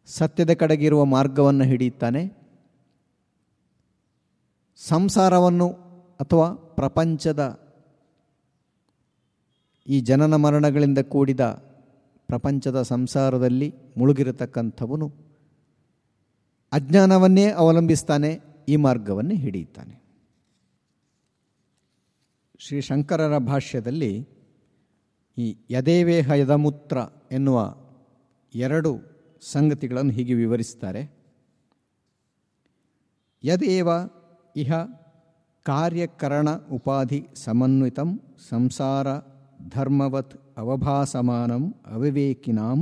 ಸತ್ಯದ ಕಡೆಗಿರುವ ಮಾರ್ಗವನ್ನು ಹಿಡಿಯುತ್ತಾನೆ. ಸಂಸಾರವನ್ನು ಅಥವಾ ಪ್ರಪಂಚದ ಈ ಜನನ ಮರಣಗಳಿಂದ ಕೂಡಿದ ಪ್ರಪಂಚದ ಸಂಸಾರದಲ್ಲಿ ಮುಳುಗಿರತಕ್ಕಂಥವನು ಅಜ್ಞಾನವನ್ನೇ ಅವಲಂಬಿಸ್ತಾನೆ, ಈ ಮಾರ್ಗವನ್ನೇ ಹಿಡಿಯುತ್ತಾನೆ. ಶ್ರೀ ಶಂಕರರ ಭಾಷ್ಯದಲ್ಲಿ ಈ ಯದೇವೇಹ ಯದಮೂತ್ರ ಎನ್ನುವ ಎರಡು ಸಂಗತಿಗಳನ್ನು ಹೀಗೆ ವಿವರಿಸ್ತಾರೆ ಯದೇವ ಇಹ ಕಾರ್ಯಕರಣ ಉಪಾಧಿ ಸಮನ್ವಿತಂ ಸಂಸಾರ ಧರ್ಮವತ್ ಅವಭಾಸಮಾನಂ ಅವಿವೇಕಿನಾಂ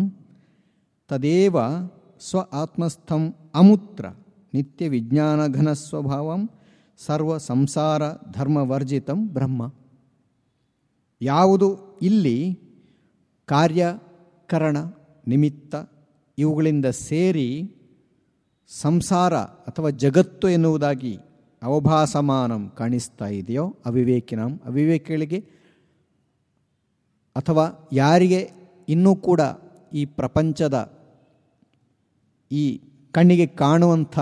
ತದೇವ ಸ್ವ ಆತ್ಮಸ್ಥಂ ಅಮೂತ್ರ ನಿತ್ಯ ವಿಜ್ಞಾನಘನ ಸ್ವಭಾವಂ ಸರ್ವ ಸಂಸಾರ ಧರ್ಮವರ್ಜಿತಂ ಬ್ರಹ್ಮ. ಯಾವುದು ಇಲ್ಲಿ ಕಾರ್ಯಕರಣ ನಿಮಿತ್ತ ಇವುಗಳಿಂದ ಸೇರಿ ಸಂಸಾರ ಅಥವಾ ಜಗತ್ತು ಎನ್ನುವುದಾಗಿ ಅವಭಾಸಮಾನಂ ಕಾಣಿಸ್ತಾ ಇದೆಯೋ ಅವಿವೇಕಿನಂ, ಅವಿವೇಕಿಗಳಿಗೆ ಅಥವಾ ಯಾರಿಗೆ ಇನ್ನೂ ಕೂಡ ಈ ಪ್ರಪಂಚದ ಈ ಕಣ್ಣಿಗೆ ಕಾಣುವಂಥ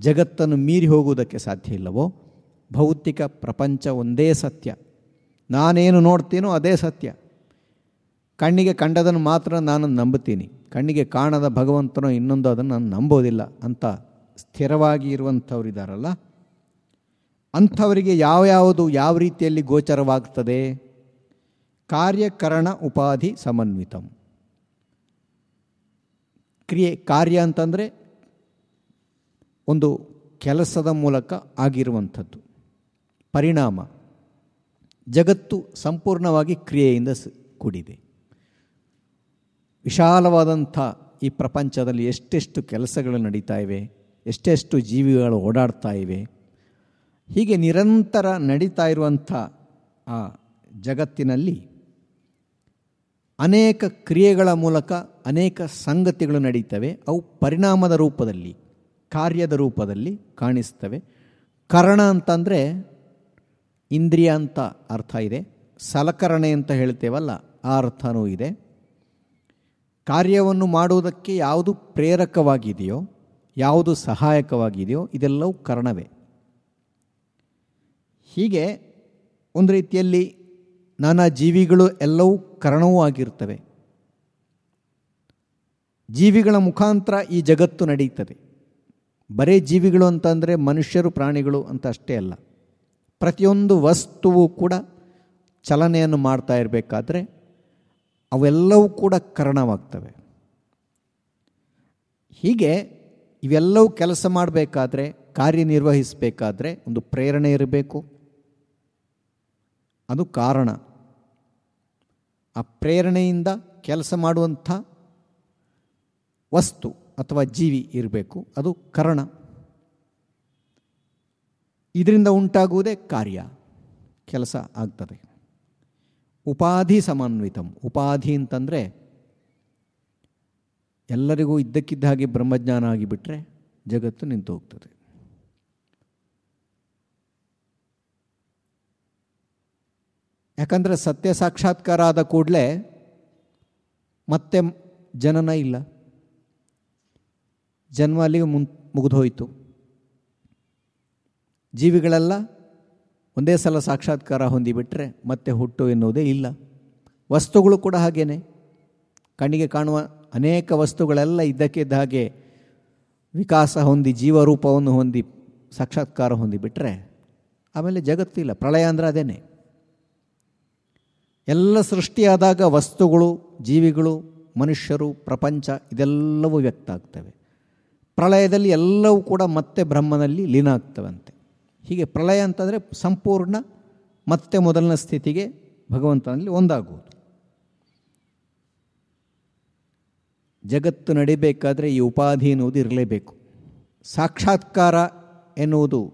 ಜಗತ್ತನ್ನು ಮೀರಿ ಹೋಗುವುದಕ್ಕೆ ಸಾಧ್ಯ ಇಲ್ಲವೋ? ಭೌತಿಕ ಪ್ರಪಂಚ ಒಂದೇ ಸತ್ಯ. ನಾನೇನು ನೋಡ್ತೀನೋ ಅದೇ ಸತ್ಯ. ಕಣ್ಣಿಗೆ ಕಂಡದನ್ನು ಮಾತ್ರ ನಾನು ನಂಬುತ್ತೀನಿ. ಕಣ್ಣಿಗೆ ಕಾಣದ ಭಗವಂತನೋ ಇನ್ನೊಂದು ಅದನ್ನು ನಾನು ನಂಬೋದಿಲ್ಲ ಅಂತ ಸ್ಥಿರವಾಗಿ ಇರುವಂಥವರಿದ್ದಾರಲ್ಲ ಅಂಥವರಿಗೆ ಯಾವ್ಯಾವುದು ಯಾವ ರೀತಿಯಲ್ಲಿ ಗೋಚರವಾಗ್ತದೆ? ಕಾರ್ಯಕರಣ ಉಪಾಧಿ ಸಮನ್ವಿತಂ. ಕ್ರಿಯೆ ಕಾರ್ಯ ಅಂತಂದರೆ ಒಂದು ಕೆಲಸದ ಮೂಲಕ ಆಗಿರುವಂಥದ್ದು. ಪರಿಣಾಮ. ಜಗತ್ತು ಸಂಪೂರ್ಣವಾಗಿ ಕ್ರಿಯೆಯಿಂದ ಕೂಡಿದೆ. ವಿಶಾಲವಾದಂಥ ಈ ಪ್ರಪಂಚದಲ್ಲಿ ಎಷ್ಟೆಷ್ಟು ಕೆಲಸಗಳು ನಡೀತಾ ಇವೆ, ಎಷ್ಟೆಷ್ಟು ಜೀವಿಗಳು ಓಡಾಡ್ತಾ ಇವೆ. ಹೀಗೆ ನಿರಂತರ ನಡೀತಾ ಇರುವಂಥ ಆ ಜಗತ್ತಿನಲ್ಲಿ ಅನೇಕ ಕ್ರಿಯೆಗಳ ಮೂಲಕ ಅನೇಕ ಸಂಗತಿಗಳು ನಡೀತವೆ. ಅವು ಪರಿಣಾಮದ ರೂಪದಲ್ಲಿ. ಕಾರ್ಯದ ರೂಪದಲ್ಲಿ ಕಾಣಿಸ್ತವೆ. ಕರಣ ಅಂತಂದರೆ ಇಂದ್ರಿಯ ಅಂತ ಅರ್ಥ ಇದೆ. ಸಲಕರಣೆ ಅಂತ ಹೇಳ್ತೇವಲ್ಲ, ಆ ಅರ್ಥನೂ ಇದೆ. ಕಾರ್ಯವನ್ನು ಮಾಡುವುದಕ್ಕೆ ಯಾವುದು ಪ್ರೇರಕವಾಗಿದೆಯೋ, ಯಾವುದು ಸಹಾಯಕವಾಗಿದೆಯೋ, ಇದೆಲ್ಲವೂ ಕರಣವೇ. ಹೀಗೆ ಒಂದು ರೀತಿಯಲ್ಲಿ ನಾನಾ ಜೀವಿಗಳು ಎಲ್ಲವೂ ಕರಣವೂ ಆಗಿರ್ತವೆ. ಜೀವಿಗಳ ಮುಖಾಂತರ ಈ ಜಗತ್ತು ನಡೀತದೆ ಬರೇ ಜೀವಿಗಳು ಅಂತಂದರೆ ಮನುಷ್ಯರು ಪ್ರಾಣಿಗಳು ಅಂತ ಅಷ್ಟೇ ಅಲ್ಲ. ಪ್ರತಿಯೊಂದು ವಸ್ತುವು ಕೂಡ ಚಲನೆಯನ್ನು ಮಾಡ್ತಾ ಇರಬೇಕಾದ್ರೆ ಅವೆಲ್ಲವೂ ಕೂಡ ಕರಣವಾಗ್ತವೆ. ಹೀಗೆ ಇವೆಲ್ಲವೂ ಕೆಲಸ ಮಾಡಬೇಕಾದ್ರೆ, ಕಾರ್ಯನಿರ್ವಹಿಸಬೇಕಾದ್ರೆ ಒಂದು ಪ್ರೇರಣೆ ಇರಬೇಕು. ಅದು ಕಾರಣ. ಆ ಪ್ರೇರಣೆಯಿಂದ ಕೆಲಸ ಮಾಡುವಂಥ ವಸ್ತು. ಅಥವಾ ಜೀವಿ ಇರಬೇಕು, ಅದು ಕರಣ. ಇದರಿಂದ ಉಂಟಾಗುವುದೇ ಕಾರ್ಯ, ಕೆಲಸ ಆಗ್ತದೆ. ಉಪಾಧಿ ಸಮನ್ವಿತಂ. ಉಪಾಧಿ ಅಂತಂದರೆ ಎಲ್ಲರಿಗೂ ಇದ್ದಕ್ಕಿದ್ದ ಹಾಗೆ ಬ್ರಹ್ಮಜ್ಞಾನ ಆಗಿಬಿಟ್ರೆ ಜಗತ್ತು ನಿಂತು ಹೋಗ್ತದೆ. ಯಾಕಂದರೆ ಸತ್ಯ ಸಾಕ್ಷಾತ್ಕಾರ ಆದ ಕೂಡಲೇ ಮತ್ತೆ ಜನನ ಇಲ್ಲ. ಜನ್ಮ ಅಲ್ಲಿಗೆ ಮುನ್ ಮುಗಿದೋಯ್ತು ಜೀವಿಗಳೆಲ್ಲ ಒಂದೇ ಸಲ ಸಾಕ್ಷಾತ್ಕಾರ ಹೊಂದಿಬಿಟ್ರೆ ಮತ್ತೆ ಹುಟ್ಟು ಎನ್ನುವುದೇ ಇಲ್ಲ. ವಸ್ತುಗಳು ಕೂಡ ಹಾಗೇನೆ. ಕಣ್ಣಿಗೆ ಕಾಣುವ ಅನೇಕ ವಸ್ತುಗಳೆಲ್ಲ ಇದ್ದಕ್ಕಿದ್ದ ಹಾಗೆ ವಿಕಾಸ ಹೊಂದಿ, ಜೀವರೂಪವನ್ನು ಹೊಂದಿ ಸಾಕ್ಷಾತ್ಕಾರ ಹೊಂದಿಬಿಟ್ರೆ ಆಮೇಲೆ ಜಗತ್ತಿಲ್ಲ ಪ್ರಳಯ ಅಂದರೆ ಅದೇನೆ. ಎಲ್ಲ ಸೃಷ್ಟಿಯಾದಾಗ ವಸ್ತುಗಳು, ಜೀವಿಗಳು, ಮನುಷ್ಯರು, ಪ್ರಪಂಚ ಇದೆಲ್ಲವೂ ವ್ಯಕ್ತ ಆಗ್ತವೆ. ಪ್ರಳಯದಲ್ಲಿ ಎಲ್ಲವೂ ಕೂಡ ಮತ್ತೆ ಬ್ರಹ್ಮನಲ್ಲಿ ಲೀನ ಆಗ್ತವಂತೆ. ಹೀಗೆ ಪ್ರಳಯ ಅಂತಂದರೆ ಸಂಪೂರ್ಣ ಮತ್ತೆ ಮೊದಲನ ಸ್ಥಿತಿಗೆ ಭಗವಂತನಲ್ಲಿ ಒಂದಾಗುವುದು. ಜಗತ್ತು ನಡಿಬೇಕಾದರೆ ಈ ಉಪಾಧಿ ಎನ್ನುವುದು ಇರಲೇಬೇಕು. ಸಾಕ್ಷಾತ್ಕಾರ ಎನ್ನುವುದು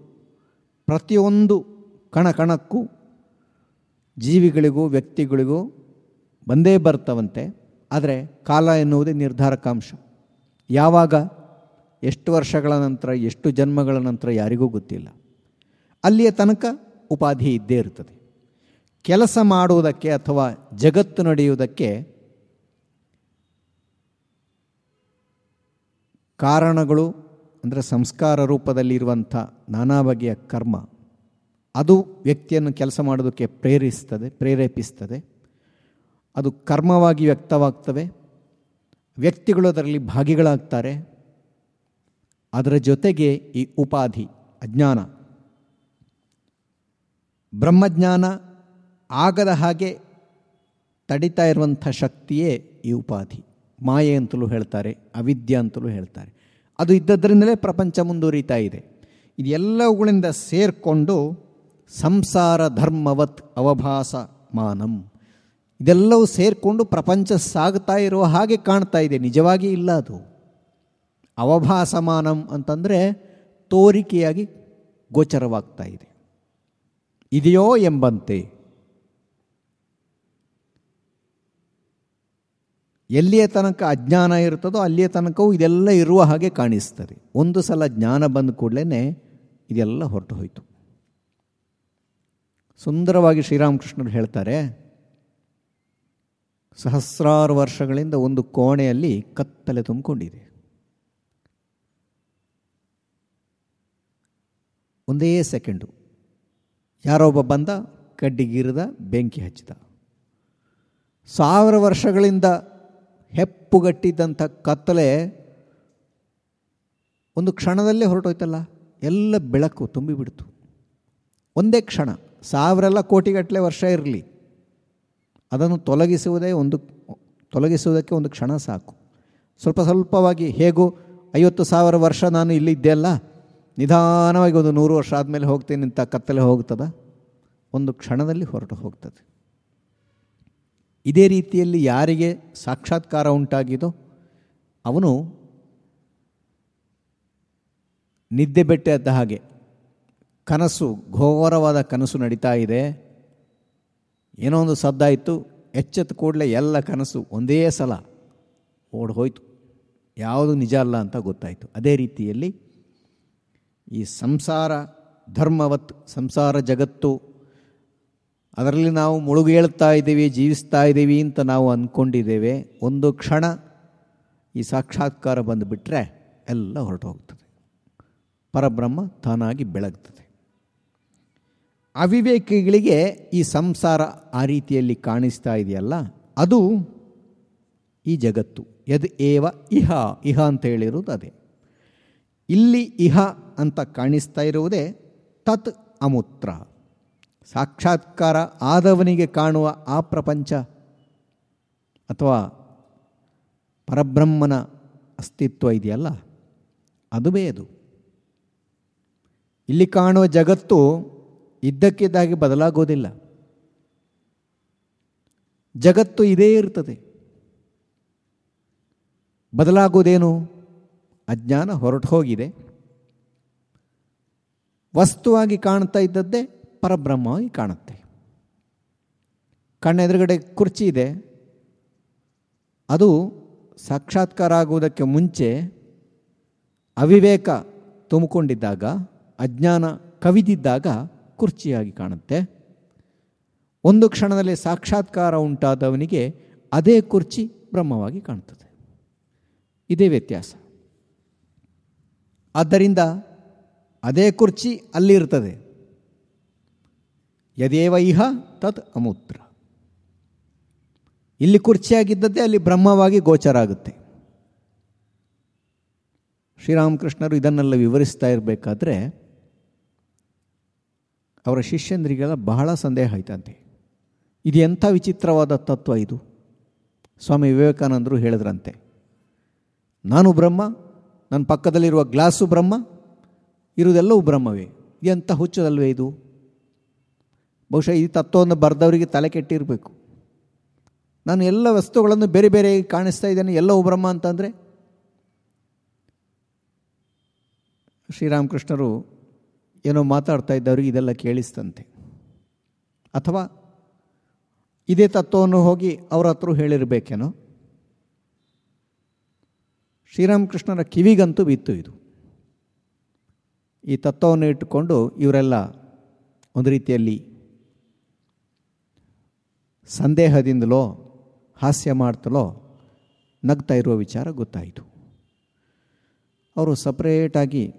ಪ್ರತಿಯೊಂದು ಕಣ ಕಣಕ್ಕೂ ಜೀವಿಗಳಿಗೂ ವ್ಯಕ್ತಿಗಳಿಗೂ ಬಂದೇ ಬರ್ತವಂತೆ. ಆದರೆ ಕಾಲ ಎನ್ನುವುದೇ ನಿರ್ಧಾರಕಾಂಶ. ಯಾವಾಗ? ಎಷ್ಟು ವರ್ಷಗಳ ನಂತರ, ಎಷ್ಟು ಜನ್ಮಗಳ ನಂತರ ಯಾರಿಗೂ ಗೊತ್ತಿಲ್ಲ. ಅಲ್ಲಿಯ ತನಕ ಉಪಾಧಿ ಇದ್ದೇ ಇರ್ತದೆ ಕೆಲಸ ಮಾಡುವುದಕ್ಕೆ ಅಥವಾ ಜಗತ್ತು ನಡೆಯುವುದಕ್ಕೆ ಕಾರಣಗಳು ಅಂದರೆ ಸಂಸ್ಕಾರ ರೂಪದಲ್ಲಿರುವಂಥ ನಾನಾ ಬಗೆಯ ಕರ್ಮ, ಅದು ವ್ಯಕ್ತಿಯನ್ನು ಕೆಲಸ ಮಾಡೋದಕ್ಕೆ ಪ್ರೇರಿಸ್ತದೆ, ಪ್ರೇರೇಪಿಸ್ತದೆ. ಅದು ಕರ್ಮವಾಗಿ ವ್ಯಕ್ತವಾಗ್ತವೆ. ವ್ಯಕ್ತಿಗಳು ಅದರಲ್ಲಿ ಭಾಗಿಗಳಾಗ್ತಾರೆ. ಅದರ ಜೊತೆಗೆ ಈ ಉಪಾಧಿ, ಅಜ್ಞಾನ. ಬ್ರಹ್ಮಜ್ಞಾನ ಆಗದ ಹಾಗೆ ತಡಿತಾ ಇರುವಂಥ ಶಕ್ತಿಯೇ ಈ ಉಪಾಧಿ. ಮಾಯೆ ಅಂತಲೂ ಹೇಳ್ತಾರೆ, ಅವಿದ್ಯೆ ಅಂತಲೂ ಹೇಳ್ತಾರೆ. ಅದು ಇದ್ದದ್ರಿಂದಲೇ ಪ್ರಪಂಚ ಮುಂದುವರಿತಾ ಇದೆ. ಇದೆಲ್ಲವುಗಳಿಂದ ಸೇರಿಕೊಂಡು ಸಂಸಾರ ಧರ್ಮವತ್ ಅವಭಾಸ ಮಾನಂ. ಇದೆಲ್ಲವೂ ಸೇರಿಕೊಂಡು ಪ್ರಪಂಚ ಸಾಗ್ತಾ ಇರುವ ಹಾಗೆ ಕಾಣ್ತಾ ಇದೆ. ನಿಜವಾಗಿ ಇಲ್ಲ ಅದು. ಅವಭಾಸಮಾನಂ ಅಂತಂದರೆ ತೋರಿಕೆಯಾಗಿ ಗೋಚರವಾಗ್ತಾ ಇದೆ. ಇದೆಯೋ ಎಂಬಂತೆ. ಎಲ್ಲಿಯ ತನಕ ಅಜ್ಞಾನ ಇರ್ತದೋ ಅಲ್ಲಿಯ ತನಕವೂ ಇದೆಲ್ಲ ಇರುವ ಹಾಗೆ ಕಾಣಿಸ್ತದೆ. ಒಂದು ಸಲ ಜ್ಞಾನ ಬಂದ ಕೂಡಲೇ ಇದೆಲ್ಲ ಹೊರಟು ಹೋಯಿತು. ಸುಂದರವಾಗಿ ಶ್ರೀರಾಮಕೃಷ್ಣರು ಹೇಳ್ತಾರೆ, ಸಹಸ್ರಾರು ವರ್ಷಗಳಿಂದ ಒಂದು ಕೋಣೆಯಲ್ಲಿ ಕತ್ತಲೆ ತುಂಬಿಕೊಂಡಿದೆ. ಒಂದೇ ಸೆಕೆಂಡು. ಯಾರೊಬ್ಬ ಬಂದ, ಕಡ್ಡಿಗಿರಿದ, ಬೆಂಕಿ ಹಚ್ಚಿದ. ಸಾವಿರ ವರ್ಷಗಳಿಂದ ಹೆಪ್ಪುಗಟ್ಟಿದ್ದಂಥ ಕತ್ತಲೆ ಒಂದು ಕ್ಷಣದಲ್ಲೇ ಹೊರಟೋಯ್ತಲ್ಲ, ಎಲ್ಲ ಬೆಳಕು ತುಂಬಿಬಿಡ್ತು. ಒಂದೇ ಕ್ಷಣ, ಸಾವಿರೆಲ್ಲ ಕೋಟಿಗಟ್ಟಲೆ ವರ್ಷ ಇರಲಿ. ಅದನ್ನು ತೊಲಗಿಸುವುದೇ ಒಂದು, ತೊಲಗಿಸುವುದಕ್ಕೆ ಒಂದು ಕ್ಷಣ ಸಾಕು. ಸ್ವಲ್ಪ ಸ್ವಲ್ಪವಾಗಿ ಹೇಗೂ ಐವತ್ತು ಸಾವಿರ ವರ್ಷ ನಾನು ಇಲ್ಲಿದ್ದೆ ಅಲ್ಲ ನಿಧಾನವಾಗಿ ಒಂದು ನೂರು ವರ್ಷ ಆದಮೇಲೆ ಹೋಗ್ತೇನೆ ಅಂತ ಕತ್ತಲೆ ಹೋಗ್ತದ? ಒಂದು ಕ್ಷಣದಲ್ಲಿ ಹೊರಟು ಹೋಗ್ತದೆ. ಇದೇ ರೀತಿಯಲ್ಲಿ ಯಾರಿಗೆ ಸಾಕ್ಷಾತ್ಕಾರ ಉಂಟಾಗಿದೋ ಅವನು ನಿದ್ದೆ ಬೆಟ್ಟದ ಹಾಗೆ ಕನಸು, ಘೋರವಾದ ಕನಸು ನಡೀತಾ ಇದೆ. ಏನೋ ಒಂದು ಸದ್ದಾಯಿತು, ಎಚ್ಚೆತ್ತ ಕೂಡಲೇ ಎಲ್ಲ ಕನಸು ಒಂದೇ ಸಲ ಓಡ್ ಯಾವುದು ನಿಜ ಅಲ್ಲ ಅಂತ ಗೊತ್ತಾಯಿತು. ಅದೇ ರೀತಿಯಲ್ಲಿ ಈ ಸಂಸಾರ, ಧರ್ಮವತ್, ಸಂಸಾರ ಜಗತ್ತು, ಅದರಲ್ಲಿ ನಾವು ಮುಳುಗೇಳ್ತಾ ಇದ್ದೀವಿ, ಜೀವಿಸ್ತಾ ಇದ್ದೀವಿ ಅಂತ ನಾವು ಅಂದ್ಕೊಂಡಿದ್ದೇವೆ ಒಂದು ಕ್ಷಣ ಈ ಸಾಕ್ಷಾತ್ಕಾರ ಬಂದುಬಿಟ್ರೆ ಎಲ್ಲ ಹೊರಟು ಹೋಗ್ತದೆ ಪರಬ್ರಹ್ಮ ತಾನಾಗಿ ಬೆಳಗ್ತದೆ. ಅವಿವೇಕಿಗಳಿಗೆ ಈ ಸಂಸಾರ ಆ ರೀತಿಯಲ್ಲಿ ಕಾಣಿಸ್ತಾ ಇದೆಯಲ್ಲ, ಅದು ಈ ಜಗತ್ತು. ಯದ್ ಏವ ಇಹ ಇಹ ಅಂತ ಹೇಳಿರೋದು ಅದೇ. ಇಲ್ಲಿ ಇಹ ಅಂತ ಕಾಣಿಸ್ತಾ ಇರುವುದೇ ತತ್ ಅಮೂತ್ರ. ಸಾಕ್ಷಾತ್ಕಾರ ಆದವನಿಗೆ ಕಾಣುವ ಆ ಪ್ರಪಂಚ ಅಥವಾ ಪರಬ್ರಹ್ಮನ ಅಸ್ತಿತ್ವ ಇದೆಯಲ್ಲ? ಅದುವೇ ಅದು. ಇಲ್ಲಿ ಕಾಣುವ ಜಗತ್ತು ಇದ್ದಕ್ಕಿದ್ದಾಗಿ ಬದಲಾಗೋದಿಲ್ಲ. ಜಗತ್ತು ಇದೇ ಇರ್ತದೆ. ಬದಲಾಗೋದೇನು? ಅಜ್ಞಾನ ಹೊರಟು ಹೋಗಿದೆ. ವಸ್ತುವಾಗಿ ಕಾಣ್ತಾ ಇದ್ದದ್ದೇ ಪರಬ್ರಹ್ಮವಾಗಿ ಕಾಣುತ್ತೆ. ಕಣ್ಣೆದುರುಗಡೆ ಕುರ್ಚಿ ಇದೆ. ಅದು ಸಾಕ್ಷಾತ್ಕಾರ ಆಗುವುದಕ್ಕೆ ಮುಂಚೆ ಅವಿವೇಕ ತುಂಬಿಕೊಂಡಿದ್ದಾಗ, ಅಜ್ಞಾನ ಕವಿದಿದ್ದಾಗ ಕುರ್ಚಿಯಾಗಿ ಕಾಣುತ್ತೆ. ಒಂದು ಕ್ಷಣದಲ್ಲಿ ಸಾಕ್ಷಾತ್ಕಾರ ಉಂಟಾದವನಿಗೆ ಅದೇ ಕುರ್ಚಿ ಬ್ರಹ್ಮವಾಗಿ ಕಾಣ್ತದೆ. ಇದೇ ವ್ಯತ್ಯಾಸ. ಆದ್ದರಿಂದ ಅದೇ ಕುರ್ಚಿ ಅಲ್ಲಿರ್ತದೆ ಯದೇವ ಇಹ ತತ್ ಅಮೂತ್ರ. ಇಲ್ಲಿ ಕುರ್ಚಿಯಾಗಿದ್ದದ್ದೇ ಅಲ್ಲಿ ಬ್ರಹ್ಮವಾಗಿ ಗೋಚರ ಆಗುತ್ತೆ. ಶ್ರೀರಾಮಕೃಷ್ಣರು ಇದನ್ನೆಲ್ಲ ವಿವರಿಸ್ತಾ ಇರಬೇಕಾದ್ರೆ ಅವರ ಶಿಷ್ಯಂದ್ರಿಗೆಲ್ಲ ಬಹಳ ಸಂದೇಹ ಆಯ್ತಂತೆ ಇದು ಎಂಥ ವಿಚಿತ್ರವಾದ ತತ್ವ ಇದು? ಸ್ವಾಮಿ ವಿವೇಕಾನಂದರು ಹೇಳಿದ್ರಂತೆ, ನಾನು ಬ್ರಹ್ಮ ನನ್ನ ಪಕ್ಕದಲ್ಲಿರುವ ಗ್ಲಾಸು ಬ್ರಹ್ಮ, ಇರುವುದೆಲ್ಲವೂ ಬ್ರಹ್ಮವೇ. ಎಂಥ ಹುಚ್ಚದಲ್ವೇ ಇದು? ಬಹುಶಃ ಈ ತತ್ವವನ್ನು ಬರೆದವರಿಗೆ ತಲೆ ಕೆಟ್ಟಿರಬೇಕು. ನಾನು ಎಲ್ಲ ವಸ್ತುಗಳನ್ನು ಬೇರೆ ಬೇರೆ ಕಾಣಿಸ್ತಾ ಇದ್ದೇನೆ, ಎಲ್ಲವೂ ಬ್ರಹ್ಮ ಅಂತಂದರೆ? ಶ್ರೀರಾಮಕೃಷ್ಣರು ಏನೋ ಮಾತಾಡ್ತಾ ಇದ್ದವ್ರಿಗೆ ಇದೆಲ್ಲ ಕೇಳಿಸ್ತಂತೆ. ಅಥವಾ ಇದೇ ತತ್ವವನ್ನು ಹೋಗಿ ಅವರ ಹತ್ರ ಹೇಳಿರಬೇಕೇನೋ? ಶ್ರೀರಾಮಕೃಷ್ಣರ ಕಿವಿಗಂತೂ ಬಿತ್ತು ಇದು. ಈ ತತ್ವವನ್ನು ಇಟ್ಟುಕೊಂಡು ಇವರೆಲ್ಲ ಒಂದು ರೀತಿಯಲ್ಲಿ ಸಂದೇಹದಿಂದಲೋ, ಹಾಸ್ಯ ಮಾಡ್ತಲೋ ನಗ್ತಾ ಇರುವ ವಿಚಾರ ಗೊತ್ತಾಯಿತು. ಅವರು ಸಪ್ರೇಟಾಗಿ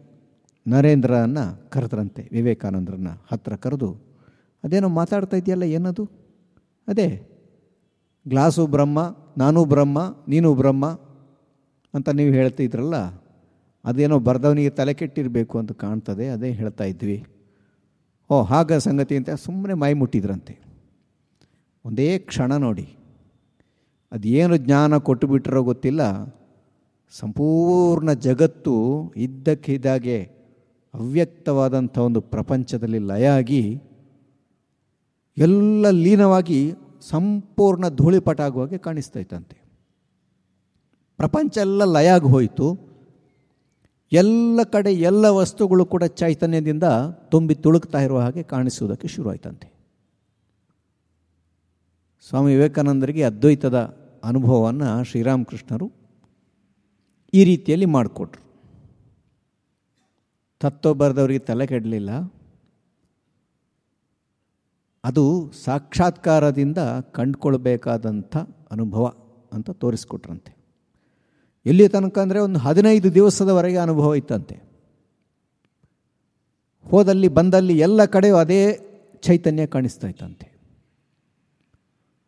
ನರೇಂದ್ರನ ಕರೆದ್ರಂತೆ, ವಿವೇಕಾನಂದರನ್ನ ಹತ್ರ ಕರೆದು, ಅದೇನೋ ಮಾತಾಡ್ತಾ ಇದೆಯಲ್ಲ, ಏನದು? ಅದೇ, ಗ್ಲಾಸು ಬ್ರಹ್ಮ, ನಾನು ಬ್ರಹ್ಮ, ನೀನು ಬ್ರಹ್ಮ ಅಂತ ನೀವು ಹೇಳ್ತಿದ್ರಲ್ಲ ಅದೇನೋ ಬರ್ದವನಿಗೆ ತಲೆ ಕೆಟ್ಟಿರಬೇಕು ಅಂತ ಕಾಣ್ತದೆ, ಅದೇ ಹೇಳ್ತಾ ಇದ್ವಿ. ಓ, ಹಾಗ ಸಂಗತಿ ಅಂತ ಸುಮ್ಮನೆ ಮೈ ಮುಟ್ಟಿದ್ರಂತೆ. ಒಂದೇ ಕ್ಷಣ ನೋಡಿ. ಅದೇನು ಜ್ಞಾನ ಕೊಟ್ಟು ಬಿಟ್ಟಿರೋ ಗೊತ್ತಿಲ್ಲ. ಸಂಪೂರ್ಣ ಜಗತ್ತು ಇದ್ದಕ್ಕಿದ್ದಾಗೆ ಅವ್ಯಕ್ತವಾದಂಥ ಒಂದು ಪ್ರಪಂಚದಲ್ಲಿ ಲಯ ಆಗಿ ಎಲ್ಲ ಲೀನವಾಗಿ ಸಂಪೂರ್ಣ ಧೂಳಿಪಟ ಆಗುವಾಗೆ ಕಾಣಿಸ್ತಾ ಇತ್ತಂತೆ. ಪ್ರಪಂಚ ಎಲ್ಲ ಲಯ ಆಗಿ ಹೋಯಿತು. ಎಲ್ಲ ಕಡೆ ಎಲ್ಲ ವಸ್ತುಗಳು ಕೂಡ ಚೈತನ್ಯದಿಂದ ತುಂಬಿ ತುಳುಕ್ತಾ ಇರುವ ಹಾಗೆ ಕಾಣಿಸುವುದಕ್ಕೆ ಶುರುವಾಯ್ತಂತೆ. ಸ್ವಾಮಿ ವಿವೇಕಾನಂದರಿಗೆ ಅದ್ವೈತದ ಅನುಭವವನ್ನು ಶ್ರೀರಾಮಕೃಷ್ಣರು ಈ ರೀತಿಯಲ್ಲಿ ಮಾಡಿಕೊಟ್ರು. ತತ್ವ ಬರೆದವರಿಗೆ ತಲೆ ಕೆಡಲಿಲ್ಲ. ಅದು ಸಾಕ್ಷಾತ್ಕಾರದಿಂದ ಕಂಡುಕೊಳ್ಬೇಕಾದಂಥ ಅನುಭವ ಅಂತ ತೋರಿಸ್ಕೊಟ್ರಂತೆ. ಎಲ್ಲಿ ತನಕ ಅಂದರೆ ಒಂದು ಹದಿನೈದು ದಿವಸದವರೆಗೆ ಅನುಭವ ಇತ್ತಂತೆ. ಹೋದಲ್ಲಿ, ಬಂದಲ್ಲಿ ಎಲ್ಲ ಕಡೆಯೂ ಅದೇ ಚೈತನ್ಯ ಕಾಣಿಸ್ತಾ ಇತ್ತಂತೆ.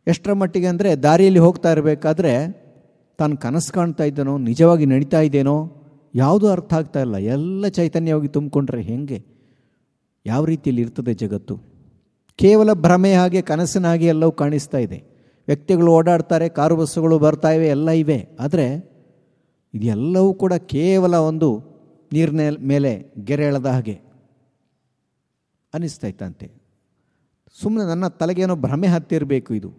ಎಷ್ಟರ ಮಟ್ಟಿಗೆ ಅಂದರೆ ದಾರಿಯಲ್ಲಿ ಹೋಗ್ತಾ ಇರಬೇಕಾದ್ರೆ ತಾನು ಕನಸು ಕಾಣ್ತಾ ಇದ್ದೇನೋ, ನಿಜವಾಗಿ ನಡೀತಾ ಇದ್ದೇನೋ, ಯಾವುದೂ ಅರ್ಥ ಆಗ್ತಾ ಇಲ್ಲ. ಎಲ್ಲ ಚೈತನ್ಯವಾಗಿ ತುಂಬಿಕೊಂಡ್ರೆ ಹೇಗೆ? ಯಾವ ರೀತಿಯಲ್ಲಿ ಇರ್ತದೆ ಜಗತ್ತು? ಕೇವಲ ಭ್ರಮೆ ಹಾಗೆ ಕನಸಿನ ಹಾಗೆ ಎಲ್ಲವೂ ಕಾಣಿಸ್ತಾ ಇದೆ. ವ್ಯಕ್ತಿಗಳು ಓಡಾಡ್ತಾರೆ, ಕಾರು ಬಸ್ಸುಗಳು ಬರ್ತಾ ಇವೆ, ಎಲ್ಲ ಇವೆ. ಆದರೆ ಇದೆಲ್ಲವೂ ಕೂಡ ಕೇವಲ ಒಂದು ನೀರಿನ ಮೇಲೆ ಗೆರೆ ಎಳೆದ ಹಾಗೆ ಅನ್ನಿಸ್ತಾ ಸುಮ್ಮನೆ ನನ್ನ ತಲೆಗೇನೋ ಭ್ರಮೆ ಹತ್ತಿರಬೇಕು ಇದು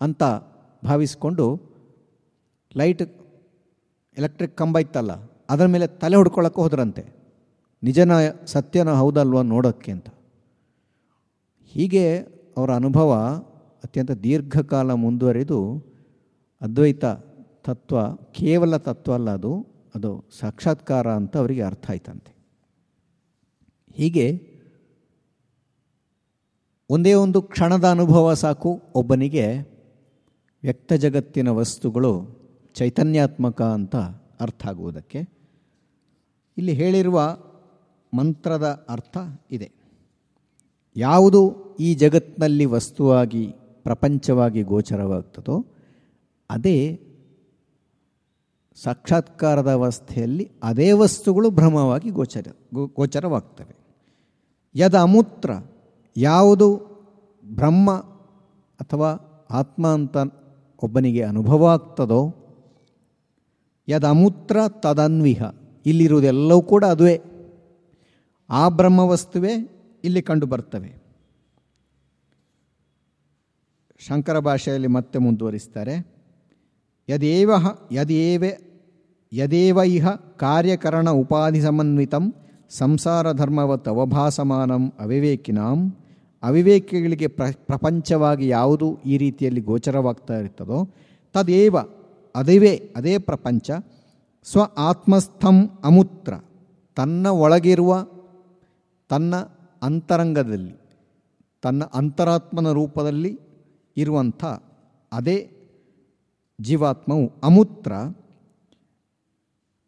ಅಂತ ಭಾವಿಸಿಕೊಂಡು ಲೈಟ್ ಎಲೆಕ್ಟ್ರಿಕ್ ಕಂಬ ಇತ್ತಲ್ಲ, ಅದರ ಮೇಲೆ ತಲೆ ಹೊಡ್ಕೊಳ್ಳೋಕೆ ಹೋದ್ರಂತೆ. ನಿಜನ ಸತ್ಯನ ಹೌದಲ್ವ ನೋಡೋಕ್ಕೆ ಅಂತ. ಹೀಗೆ ಅವರ ಅನುಭವ ಅತ್ಯಂತ ದೀರ್ಘಕಾಲ ಮುಂದುವರಿದು ಅದ್ವೈತ ತತ್ವ, ಕೇವಲ ತತ್ವ ಅಲ್ಲ ಅದು ಅದು ಸಾಕ್ಷಾತ್ಕಾರ ಅಂತ ಅವರಿಗೆ ಅರ್ಥ ಆಯ್ತಂತೆ. ಹೀಗೆ ಒಂದೇ ಒಂದು ಕ್ಷಣದ ಅನುಭವ ಸಾಕು, ಒಬ್ಬನಿಗೆ ವ್ಯಕ್ತ ಜಗತ್ತಿನ ವಸ್ತುಗಳು ಚೈತನ್ಯಾತ್ಮಕ ಅಂತ ಅರ್ಥ ಆಗುವುದಕ್ಕೆ. ಇಲ್ಲಿ ಹೇಳಿರುವ ಮಂತ್ರದ ಅರ್ಥ ಇದೆ. ಯಾವುದು ಈ ಜಗತ್ತಿನಲ್ಲಿ ವಸ್ತುವಾಗಿ, ಪ್ರಪಂಚವಾಗಿ ಗೋಚರವಾಗ್ತದೋ, ಅದೇ ಸಾಕ್ಷಾತ್ಕಾರದ ಅವಸ್ಥೆಯಲ್ಲಿ ಅದೇ ವಸ್ತುಗಳು ಭ್ರಮವಾಗಿ ಗೋಚರ ಗೋಚರವಾಗ್ತವೆ. ಯದ ಅಮೂತ್ರ, ಯಾವುದು ಬ್ರಹ್ಮ ಅಥವಾ ಆತ್ಮ ಅಂತ ಒಬ್ಬನಿಗೆ ಅನುಭವ ಆಗ್ತದೋ, ಯದ ಅಮೂತ್ರ ತದನ್ವಿಹ, ಇಲ್ಲಿರುವುದೆಲ್ಲವೂ ಕೂಡ ಅದುವೇ. ಆ ಬ್ರಹ್ಮ ವಸ್ತುವೇ ಇಲ್ಲಿ ಕಂಡು ಬರ್ತವೆ. ಶಂಕರ ಭಾಷೆಯಲ್ಲಿ ಮತ್ತೆ ಮುಂದುವರಿಸ್ತಾರೆ. ಯದೇವ ಯದೇವ ಯದೇವ ಇಹ ಕಾರ್ಯಕರಣ ಉಪಾಧಿ ಸಮನ್ವಿತಂ ಸಂಸಾರ ಧರ್ಮವತ್ ಅವಭಾಸಮಾನಂ ಅವಿವೇಕಿನಾಂ. ಅವಿವೇಕಿಗಳಿಗೆ ಪ್ರ, ಪ್ರಪಂಚವಾಗಿ ಯಾವುದು ಈ ರೀತಿಯಲ್ಲಿ ಗೋಚರವಾಗ್ತಾ ಇರ್ತದೋ, ತದೇವ, ಅದೇವೇ, ಅದೇ ಪ್ರಪಂಚ, ಸ್ವ ಆತ್ಮಸ್ಥಂ ಅಮೂತ್ರ, ತನ್ನ ಒಳಗಿರುವ, ತನ್ನ ಅಂತರಂಗದಲ್ಲಿ, ತನ್ನ ಅಂತರಾತ್ಮನ ರೂಪದಲ್ಲಿ ಇರುವಂಥ ಅದೇ ಜೀವಾತ್ಮವು ಅಮೂತ್ರ.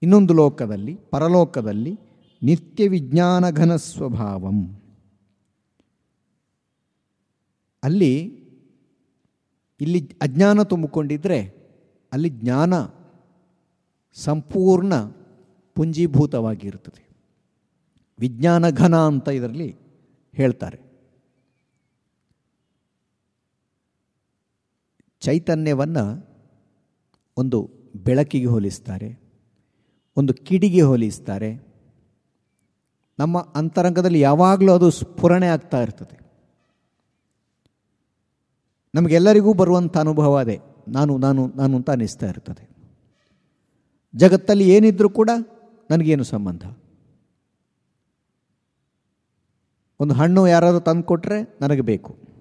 ಇನ್ನೊಂದು ಲೋಕದಲ್ಲಿ, ಪರಲೋಕದಲ್ಲಿ ನಿತ್ಯ ವಿಜ್ಞಾನಘನ ಸ್ವಭಾವಂ. ಅಲ್ಲಿ, ಇಲ್ಲಿ ಅಜ್ಞಾನ ತುಂಬಿಕೊಂಡಿದ್ದರೆ ಅಲ್ಲಿ ಜ್ಞಾನ ಸಂಪೂರ್ಣ ಪುಂಜೀಭೂತವಾಗಿರುತ್ತದೆ. ವಿಜ್ಞಾನ ಘನ ಅಂತ ಇದರಲ್ಲಿ ಹೇಳ್ತಾರೆ. ಚೈತನ್ಯವನ್ನು ಒಂದು ಬೆಳಕಿಗೆ ಹೋಲಿಸ್ತಾರೆ, ಒಂದು ಕಿಡಿಗೆ ಹೋಲಿಸ್ತಾರೆ. ನಮ್ಮ ಅಂತರಂಗದಲ್ಲಿ ಯಾವಾಗಲೂ ಅದು ಸ್ಫುರಣೆ ಆಗ್ತಾ ಇರ್ತದೆ. ನಮಗೆಲ್ಲರಿಗೂ ಬರುವಂಥ ಅನುಭವ ಅದೇ, ನಾನು ನಾನು ನಾನು ಅಂತ ಅನ್ನಿಸ್ತಾ ಇರ್ತದೆ. ಜಗತ್ತಲ್ಲಿ ಏನಿದ್ರೂ ಕೂಡ ನನಗೇನು ಸಂಬಂಧ? ಒಂದು ಹಣ್ಣು ಯಾರಾದರೂ ತಂದು ಕೊಟ್ಟರೆ ನನಗೆ ಬೇಕು.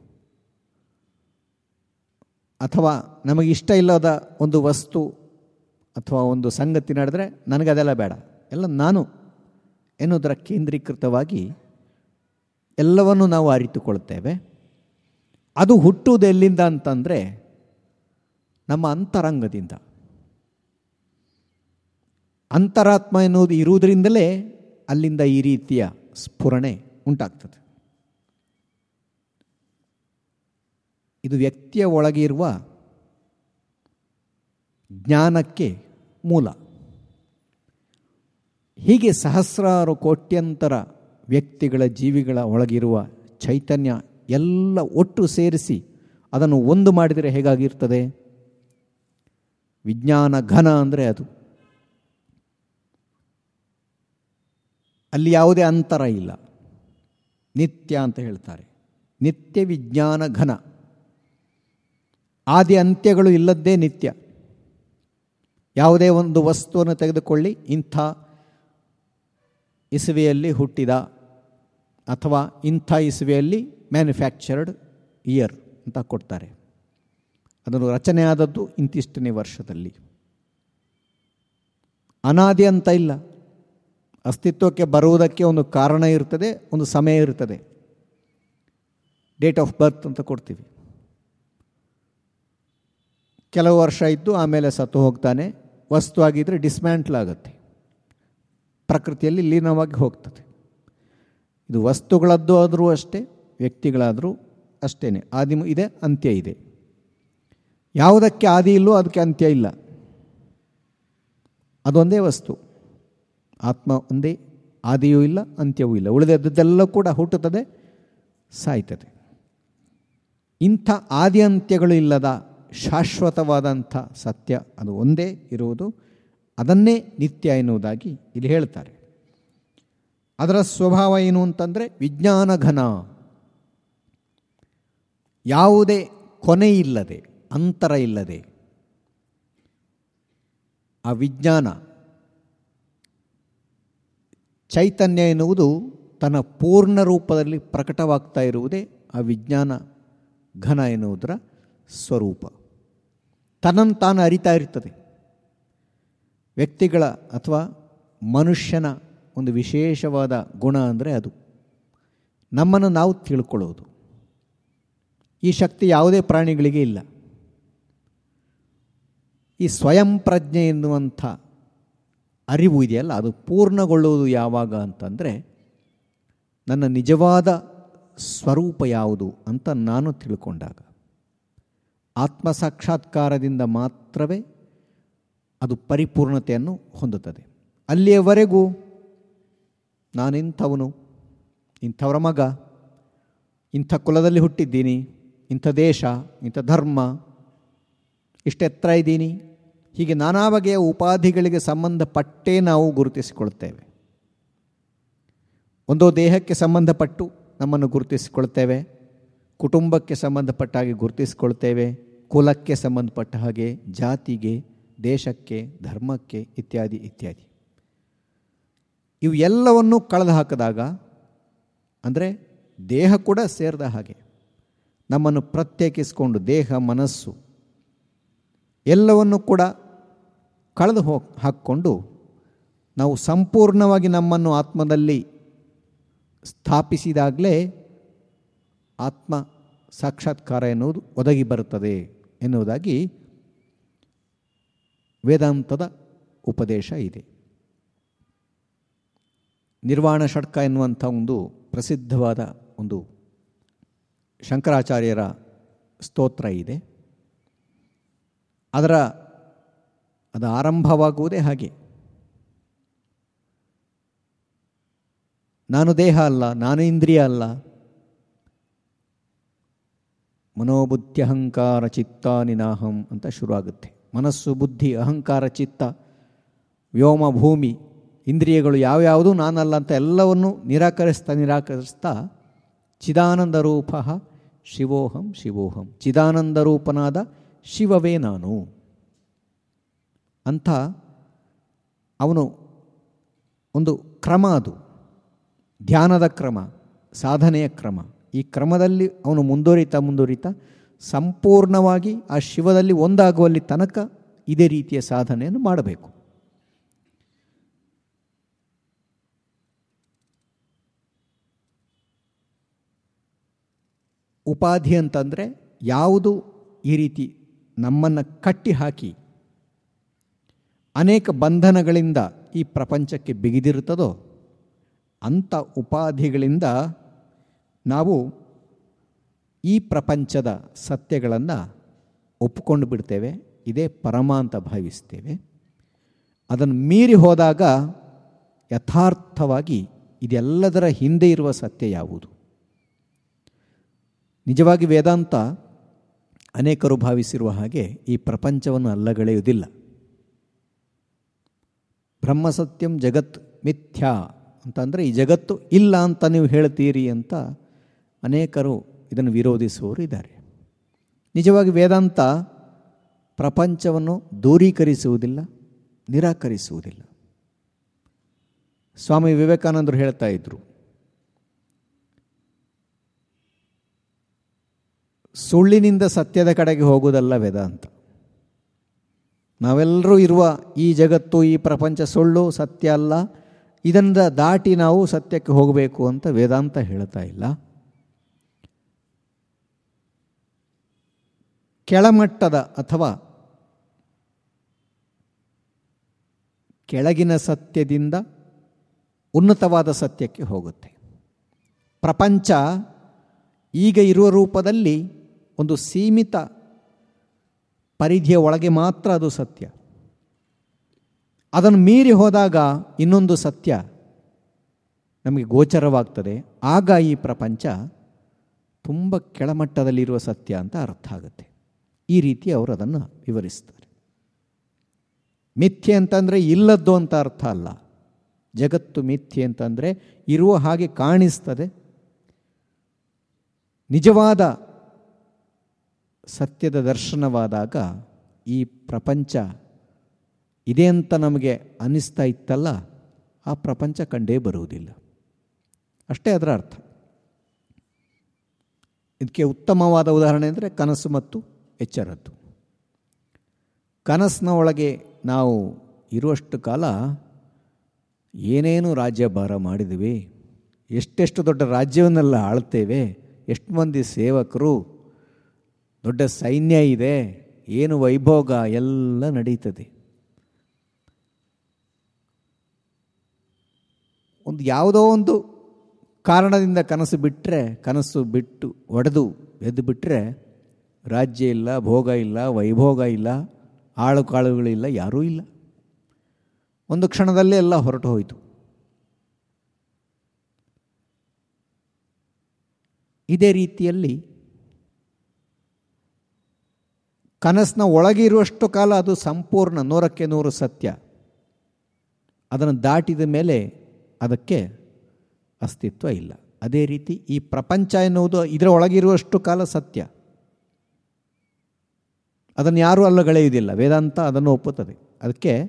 ಅಥವಾ ನಮಗೆ ಇಷ್ಟ ಇಲ್ಲದ ಒಂದು ವಸ್ತು ಅಥವಾ ಒಂದು ಸಂಗತಿ ನಡೆದರೆ ನನಗೆ ಅದೆಲ್ಲ ಬೇಡ. ಎಲ್ಲ ನಾನು ಎನ್ನುವುದರ ಕೇಂದ್ರೀಕೃತವಾಗಿ ಎಲ್ಲವನ್ನು ನಾವು ಅರಿತುಕೊಳ್ತೇವೆ ಅದು ಹುಟ್ಟುವುದು ಎಲ್ಲಿಂದ ಅಂತಂದರೆ ನಮ್ಮ ಅಂತರಂಗದಿಂದ. ಅಂತರಾತ್ಮ ಎನ್ನುವುದು ಇರುವುದರಿಂದಲೇ ಅಲ್ಲಿಂದ ಈ ರೀತಿಯ ಸ್ಫುರಣೆ ಉಂಟಾಗ್ತದೆ. ಇದು ವ್ಯಕ್ತಿಯ ಒಳಗೆ ಇರುವ ಜ್ಞಾನಕ್ಕೆ ಮೂಲ. ಹೀಗೆ ಸಹಸ್ರಾರು ಕೋಟ್ಯಂತರ ವ್ಯಕ್ತಿಗಳ ಜೀವಿಗಳ ಒಳಗಿರುವ ಚೈತನ್ಯ ಎಲ್ಲ ಒಟ್ಟು ಸೇರಿಸಿ ಅದನ್ನು ಒಂದು ಮಾಡಿದರೆ ಹೇಗಾಗಿರ್ತದೆ? ವಿಜ್ಞಾನ ಘನ ಅಂದರೆ ಅದು. ಅಲ್ಲಿ ಯಾವುದೇ ಅಂತರ ಇಲ್ಲ. ನಿತ್ಯ ಅಂತ ಹೇಳ್ತಾರೆ. ನಿತ್ಯ ವಿಜ್ಞಾನ ಘನ. ಆದಿ ಅಂತ್ಯಗಳು ಇಲ್ಲದ್ದೇ ನಿತ್ಯ. ಯಾವುದೇ ಒಂದು ವಸ್ತುವನ್ನು ತೆಗೆದುಕೊಳ್ಳಿ, ಇಂಥ ಇಸುವೆಯಲ್ಲಿ ಹುಟ್ಟಿದ ಅಥವಾ ಇಂಥ ಇಸುವೆಯಲ್ಲಿ ಮ್ಯಾನುಫ್ಯಾಕ್ಚರ್ಡ್ ಇಯರ್ ಅಂತ ಕೊಡ್ತಾರೆ. ಅದನ್ನು ರಚನೆಯಾದದ್ದು ಇಂತಿಷ್ಟನೇ ವರ್ಷದಲ್ಲಿ. ಅನಾದಿ ಅಂತ ಇಲ್ಲ. ಅಸ್ತಿತ್ವಕ್ಕೆ ಬರುವುದಕ್ಕೆ ಒಂದು ಕಾರಣ ಇರ್ತದೆ, ಒಂದು ಸಮಯ ಇರ್ತದೆ. ಡೇಟ್ ಆಫ್ ಬರ್ತ್ ಅಂತ ಕೊಡ್ತೀವಿ. ಕೆಲವು ವರ್ಷ ಇದ್ದು ಆಮೇಲೆ ಸತ್ತು ಹೋಗ್ತಾನೆ. ವಸ್ತು ಆಗಿದ್ದರೆ ಡಿಸ್ಮ್ಯಾಂಟ್ಲ್ ಆಗುತ್ತೆ. ಪ್ರಕೃತಿಯಲ್ಲಿ ಲೀನವಾಗಿ ಹೋಗ್ತದೆ. ಇದು ವಸ್ತುಗಳದ್ದು ಆದರೂ ಅಷ್ಟೇ, ವ್ಯಕ್ತಿಗಳಾದರೂ ಅಷ್ಟೇ ಆದಿಮ ಇದೆ, ಅಂತ್ಯ ಇದೆ. ಯಾವುದಕ್ಕೆ ಆದಿ ಇಲ್ಲೋ ಅದಕ್ಕೆ ಅಂತ್ಯ ಇಲ್ಲ. ಅದೊಂದೇ ವಸ್ತು. ಆತ್ಮ ಒಂದೇ, ಆದಿಯೂ ಇಲ್ಲ, ಅಂತ್ಯವೂ ಇಲ್ಲ. ಉಳಿದದ್ದೆಲ್ಲ ಕೂಡ ಹುಟ್ಟುತ್ತದೆ, ಸಾಯ್ತದೆ. ಇಂಥ ಆದಿ ಅಂತ್ಯಗಳು ಇಲ್ಲದ ಶಾಶ್ವತವಾದಂಥ ಸತ್ಯ ಅದು ಒಂದೇ ಇರುವುದು, ಅದನ್ನೇ ನಿತ್ಯ ಎನ್ನುವುದಾಗಿ ಇಲ್ಲಿ ಹೇಳ್ತಾರೆ. ಅದರ ಸ್ವಭಾವ ಏನು ಅಂತಂದರೆ ವಿಜ್ಞಾನ ಘನ ಯಾವುದೇ ಕೊನೆ ಇಲ್ಲದೆ, ಅಂತರ ಇಲ್ಲದೆ, ಆ ವಿಜ್ಞಾನ, ಚೈತನ್ಯ ಎನ್ನುವುದು ತನ್ನ ಪೂರ್ಣ ರೂಪದಲ್ಲಿ ಪ್ರಕಟವಾಗ್ತಾ ಇರುವುದೇ ಆ ವಿಜ್ಞಾನ ಘನ ಎನ್ನುವುದರ ಸ್ವರೂಪ. ತನ್ನನ್ನು ತಾನು ಅರಿತಾ ಇರ್ತದೆ. ವ್ಯಕ್ತಿಗಳ ಅಥವಾ ಮನುಷ್ಯನ ಒಂದು ವಿಶೇಷವಾದ ಗುಣ ಅಂದರೆ ಅದು. ನಮ್ಮನ್ನು ನಾವು ತಿಳ್ಕೊಳ್ಳೋದು. ಈ ಶಕ್ತಿ ಯಾವುದೇ ಪ್ರಾಣಿಗಳಿಗೆ ಇಲ್ಲ. ಈ ಸ್ವಯಂ ಪ್ರಜ್ಞೆ ಎನ್ನುವಂಥ ಅರಿವು ಇದೆಯಲ್ಲ, ಅದು ಪೂರ್ಣಗೊಳ್ಳುವುದು ಯಾವಾಗ ಅಂತಂದರೆ ನನ್ನ ನಿಜವಾದ ಸ್ವರೂಪ ಯಾವುದು ಅಂತ ನಾನು ತಿಳ್ಕೊಂಡಾಗ. ಆತ್ಮ ಸಾಕ್ಷಾತ್ಕಾರದಿಂದ ಮಾತ್ರವೇ ಅದು ಪರಿಪೂರ್ಣತೆಯನ್ನು ಹೊಂದುತ್ತದೆ. ಅಲ್ಲಿಯವರೆಗೂ ನಾನಿಂಥವನು, ಇಂಥವರ ಮಗ, ಇಂಥ ಕುಲದಲ್ಲಿ ಹುಟ್ಟಿದ್ದೀನಿ, ಇಂಥ ದೇಶ, ಇಂಥ ಧರ್ಮ ಇಷ್ಟೆತ್ತರ ಇದ್ದೀನಿ. ಹೀಗೆ ನಾನಾ ಬಗೆಯ ಉಪಾಧಿಗಳಿಗೆ ಸಂಬಂಧಪಟ್ಟೇ ನಾವು ಗುರುತಿಸಿಕೊಳ್ತೇವೆ ಒಂದೋ ದೇಹಕ್ಕೆ ಸಂಬಂಧಪಟ್ಟು ನಮ್ಮನ್ನು ಗುರುತಿಸಿಕೊಳ್ತೇವೆ ಕುಟುಂಬಕ್ಕೆ ಸಂಬಂಧಪಟ್ಟ ಹಾಗೆ ಗುರುತಿಸಿಕೊಳ್ತೇವೆ, ಕುಲಕ್ಕೆ ಸಂಬಂಧಪಟ್ಟ ಹಾಗೆ ಜಾತಿಗೆ, ದೇಶಕ್ಕೆ, ಧರ್ಮಕ್ಕೆ ಇತ್ಯಾದಿ ಇತ್ಯಾದಿ. ಇವು ಎಲ್ಲವನ್ನೂ ಕಳೆದು ಹಾಕಿದಾಗ ಅಂದರೆ ದೇಹ ಕೂಡ ಸೇರಿದ ಹಾಗೆ, ನಮ್ಮನ್ನು ಪ್ರತ್ಯೇಕಿಸಿಕೊಂಡು ದೇಹ, ಮನಸ್ಸು ಎಲ್ಲವನ್ನು ಕೂಡ ಕಳೆದು ಹೋ, ಹಾಕ್ಕೊಂಡು ನಾವು ಸಂಪೂರ್ಣವಾಗಿ ನಮ್ಮನ್ನು ಆತ್ಮದಲ್ಲಿ ಸ್ಥಾಪಿಸಿದಾಗಲೇ ಆತ್ಮ ಸಾಕ್ಷಾತ್ಕಾರ ಎನ್ನುವುದು ಒದಗಿ ಬರುತ್ತದೆ ಎನ್ನುವುದಾಗಿ ವೇದಾಂತದ ಉಪದೇಶ ಇದೆ. ನಿರ್ವಾಣ ಷಟ್ಕ ಎನ್ನುವಂಥ ಒಂದು ಪ್ರಸಿದ್ಧವಾದ ಒಂದು ಶಂಕರಾಚಾರ್ಯರ ಸ್ತೋತ್ರ ಇದೆ. ಅದರ ಅದು ಆರಂಭವಾಗುವುದೇ ಹಾಗೆ. ನಾನು ದೇಹ ಅಲ್ಲ, ನಾನು ಇಂದ್ರಿಯ ಅಲ್ಲ ಮನೋಬುದ್ಧಿ ಚಿತ್ತ ನಿನಾಹಂ ಅಂತ ಶುರುವಾಗುತ್ತೆ. ಮನಸ್ಸು, ಬುದ್ಧಿ, ಅಹಂಕಾರ, ಚಿತ್ತ, ವ್ಯೋಮ, ಭೂಮಿ, ಇಂದ್ರಿಯಗಳು ಯಾವ್ಯಾವುದು ನಾನಲ್ಲ ಅಂತ ಎಲ್ಲವನ್ನು ನಿರಾಕರಿಸ್ತಾ ನಿರಾಕರಿಸ್ತಾ ಚಿದಾನಂದ ರೂಪ ಶಿವೋಹಂ ಶಿವೋಹಂ. ಚಿದಾನಂದ ರೂಪನಾದ ಶಿವವೇ ನಾನು. ಅಂಥ ಅವನು ಒಂದು ಕ್ರಮ ಅದು. ಧ್ಯಾನದ ಕ್ರಮ, ಸಾಧನೆಯ ಕ್ರಮ. ಈ ಕ್ರಮದಲ್ಲಿ ಅವನು ಮುಂದುವರಿತಾ ಮುಂದುವರಿತಾ ಸಂಪೂರ್ಣವಾಗಿ ಆ ಶಿವದಲ್ಲಿ ಒಂದಾಗುವಲ್ಲಿ ತನಕ ಇದೇ ರೀತಿಯ ಸಾಧನೆಯನ್ನು ಮಾಡಬೇಕು. ಉಪಾಧಿ ಅಂತಂದರೆ ಯಾವುದು ಈ ರೀತಿ ನಮ್ಮನ್ನು ಕಟ್ಟಿ ಹಾಕಿ ಅನೇಕ ಬಂಧನಗಳಿಂದ ಈ ಪ್ರಪಂಚಕ್ಕೆ ಬಿಗಿದಿರುತ್ತದೋ ಅಂಥ ಉಪಾಧಿಗಳಿಂದ ನಾವು ಈ ಪ್ರಪಂಚದ ಸತ್ಯಗಳನ್ನು ಒಪ್ಪಿಕೊಂಡು ಬಿಡ್ತೇವೆ, ಇದೇ ಪರಮ ಅಂತ ಭಾವಿಸ್ತೇವೆ. ಅದನ್ನು ಮೀರಿ ಹೋದಾಗ ಯಥಾರ್ಥವಾಗಿ ಇದೆಲ್ಲದರ ಹಿಂದೆ ಇರುವ ಸತ್ಯ ಯಾವುದು? ನಿಜವಾಗಿ ವೇದಾಂತ ಅನೇಕರು ಭಾವಿಸಿರುವ ಹಾಗೆ ಈ ಪ್ರಪಂಚವನ್ನು ಅಲ್ಲಗಳೆಯುವುದಿಲ್ಲ. ಬ್ರಹ್ಮಸತ್ಯಂ ಜಗತ್ ಮಿಥ್ಯಾ ಅಂತಂದರೆ ಈ ಜಗತ್ತು ಇಲ್ಲ ಅಂತ ನೀವು ಹೇಳ್ತೀರಿ ಅಂತ ಅನೇಕರು ಇದನ್ನು ವಿರೋಧಿಸುವವರು ಇದ್ದಾರೆ. ನಿಜವಾಗಿ ವೇದಾಂತ ಪ್ರಪಂಚವನ್ನು ದೂರೀಕರಿಸುವುದಿಲ್ಲ, ನಿರಾಕರಿಸುವುದಿಲ್ಲ. ಸ್ವಾಮಿ ವಿವೇಕಾನಂದರು ಹೇಳ್ತಾ ಇದ್ರು, ಸುಳ್ಳಿನಿಂದ ಸತ್ಯದ ಕಡೆಗೆ ಹೋಗುವುದಲ್ಲ ವೇದಾಂತ. ನಾವೆಲ್ಲರೂ ಇರುವ ಈ ಜಗತ್ತು, ಈ ಪ್ರಪಂಚ ಸುಳ್ಳು, ಸತ್ಯ ಅಲ್ಲ. ಇದರಿಂದ ದಾಟಿ ನಾವು ಸತ್ಯಕ್ಕೆ ಹೋಗಬೇಕು ಅಂತ ವೇದಾಂತ ಹೇಳ್ತಾ ಇಲ್ಲ. ಕೆಳಮಟ್ಟದ ಅಥವಾ ಕೆಳಗಿನ ಸತ್ಯದಿಂದ ಉನ್ನತವಾದ ಸತ್ಯಕ್ಕೆ ಹೋಗುತ್ತೆ. ಪ್ರಪಂಚ ಈಗ ಇರುವ ರೂಪದಲ್ಲಿ ಒಂದು ಸೀಮಿತ ಪರಿಧಿಯ ಒಳಗೆ ಮಾತ್ರ ಅದು ಸತ್ಯ. ಅದನ್ನು ಮೀರಿ ಹೋದಾಗ ಇನ್ನೊಂದು ಸತ್ಯ ನಮಗೆ ಗೋಚರವಾಗ್ತದೆ. ಆಗ ಈ ಪ್ರಪಂಚ ತುಂಬ ಕೆಳಮಟ್ಟದಲ್ಲಿರುವ ಸತ್ಯ ಅಂತ ಅರ್ಥ ಆಗುತ್ತೆ. ಈ ರೀತಿ ಅವರು ಅದನ್ನು ವಿವರಿಸ್ತಾರೆ. ಮಿಥ್ಯೆ ಅಂತಂದರೆ ಇಲ್ಲದ್ದು ಅಂತ ಅರ್ಥ ಅಲ್ಲ. ಜಗತ್ತು ಮಿಥ್ಯೆ ಅಂತಂದರೆ ಇರುವ ಹಾಗೆ ಕಾಣಿಸ್ತದೆ. ನಿಜವಾದ ಸತ್ಯದ ದರ್ಶನವಾದಾಗ ಈ ಪ್ರಪಂಚ ಇದೆ ಅಂತ ನಮಗೆ ಅನ್ನಿಸ್ತಾ ಇತ್ತಲ್ಲ, ಆ ಪ್ರಪಂಚ ಕಂಡೇ ಬರುವುದಿಲ್ಲ. ಅಷ್ಟೇ ಅದರ ಅರ್ಥ. ಇದಕ್ಕೆ ಉತ್ತಮವಾದ ಉದಾಹರಣೆ ಅಂದರೆ ಕನಸು ಮತ್ತು ಎಚ್ಚರದ್ದು. ಕನಸಿನ ಒಳಗೆ ನಾವು ಇರುವಷ್ಟು ಕಾಲ ಏನೇನು ರಾಜ್ಯಭಾರ ಮಾಡಿದ್ವಿ, ಎಷ್ಟೆಷ್ಟು ದೊಡ್ಡ ರಾಜ್ಯವನ್ನೆಲ್ಲ ಆಳ್ತೇವೆ, ಎಷ್ಟು ಮಂದಿ ಸೇವಕರು, ದೊಡ್ಡ ಸೈನ್ಯ ಇದೆ, ಏನು ವೈಭೋಗ ಎಲ್ಲ ನಡೀತದೆ. ಒಂದು ಯಾವುದೋ ಒಂದು ಕಾರಣದಿಂದ ಕನಸು ಬಿಟ್ಟರೆ ಕನಸು ಬಿಟ್ಟು ಒಡೆದು ಎದ್ದು ಬಿಟ್ಟರೆ ರಾಜ್ಯ ಇಲ್ಲ, ಭೋಗ ಇಲ್ಲ, ವೈಭೋಗ ಇಲ್ಲ, ಆಳು ಕಾಳುಗಳಿಲ್ಲ ಯಾರೂ ಇಲ್ಲ. ಒಂದು ಕ್ಷಣದಲ್ಲೇ ಎಲ್ಲ ಹೊರಟು ಹೋಯಿತು. ಇದೇ ರೀತಿಯಲ್ಲಿ ಕನಸಿನ ಒಳಗೆ ಇರುವಷ್ಟು ಕಾಲ ಅದು ಸಂಪೂರ್ಣ ನೂರಕ್ಕೆ ನೂರು ಸತ್ಯ. ಅದನ್ನು ದಾಟಿದ ಮೇಲೆ ಅದಕ್ಕೆ ಅಸ್ತಿತ್ವ ಇಲ್ಲ. ಅದೇ ರೀತಿ ಈ ಪ್ರಪಂಚ ಎನ್ನುವುದು ಇದರ ಒಳಗಿರುವಷ್ಟು ಕಾಲ ಸತ್ಯ. ಅದನ್ನು ಯಾರೂ ಅಲ್ಲಗಳೆಯುವುದಿಲ್ಲ ವೇದಾಂತ ಅದನ್ನು ಒಪ್ಪುತ್ತದೆ. ಅದಕ್ಕೆ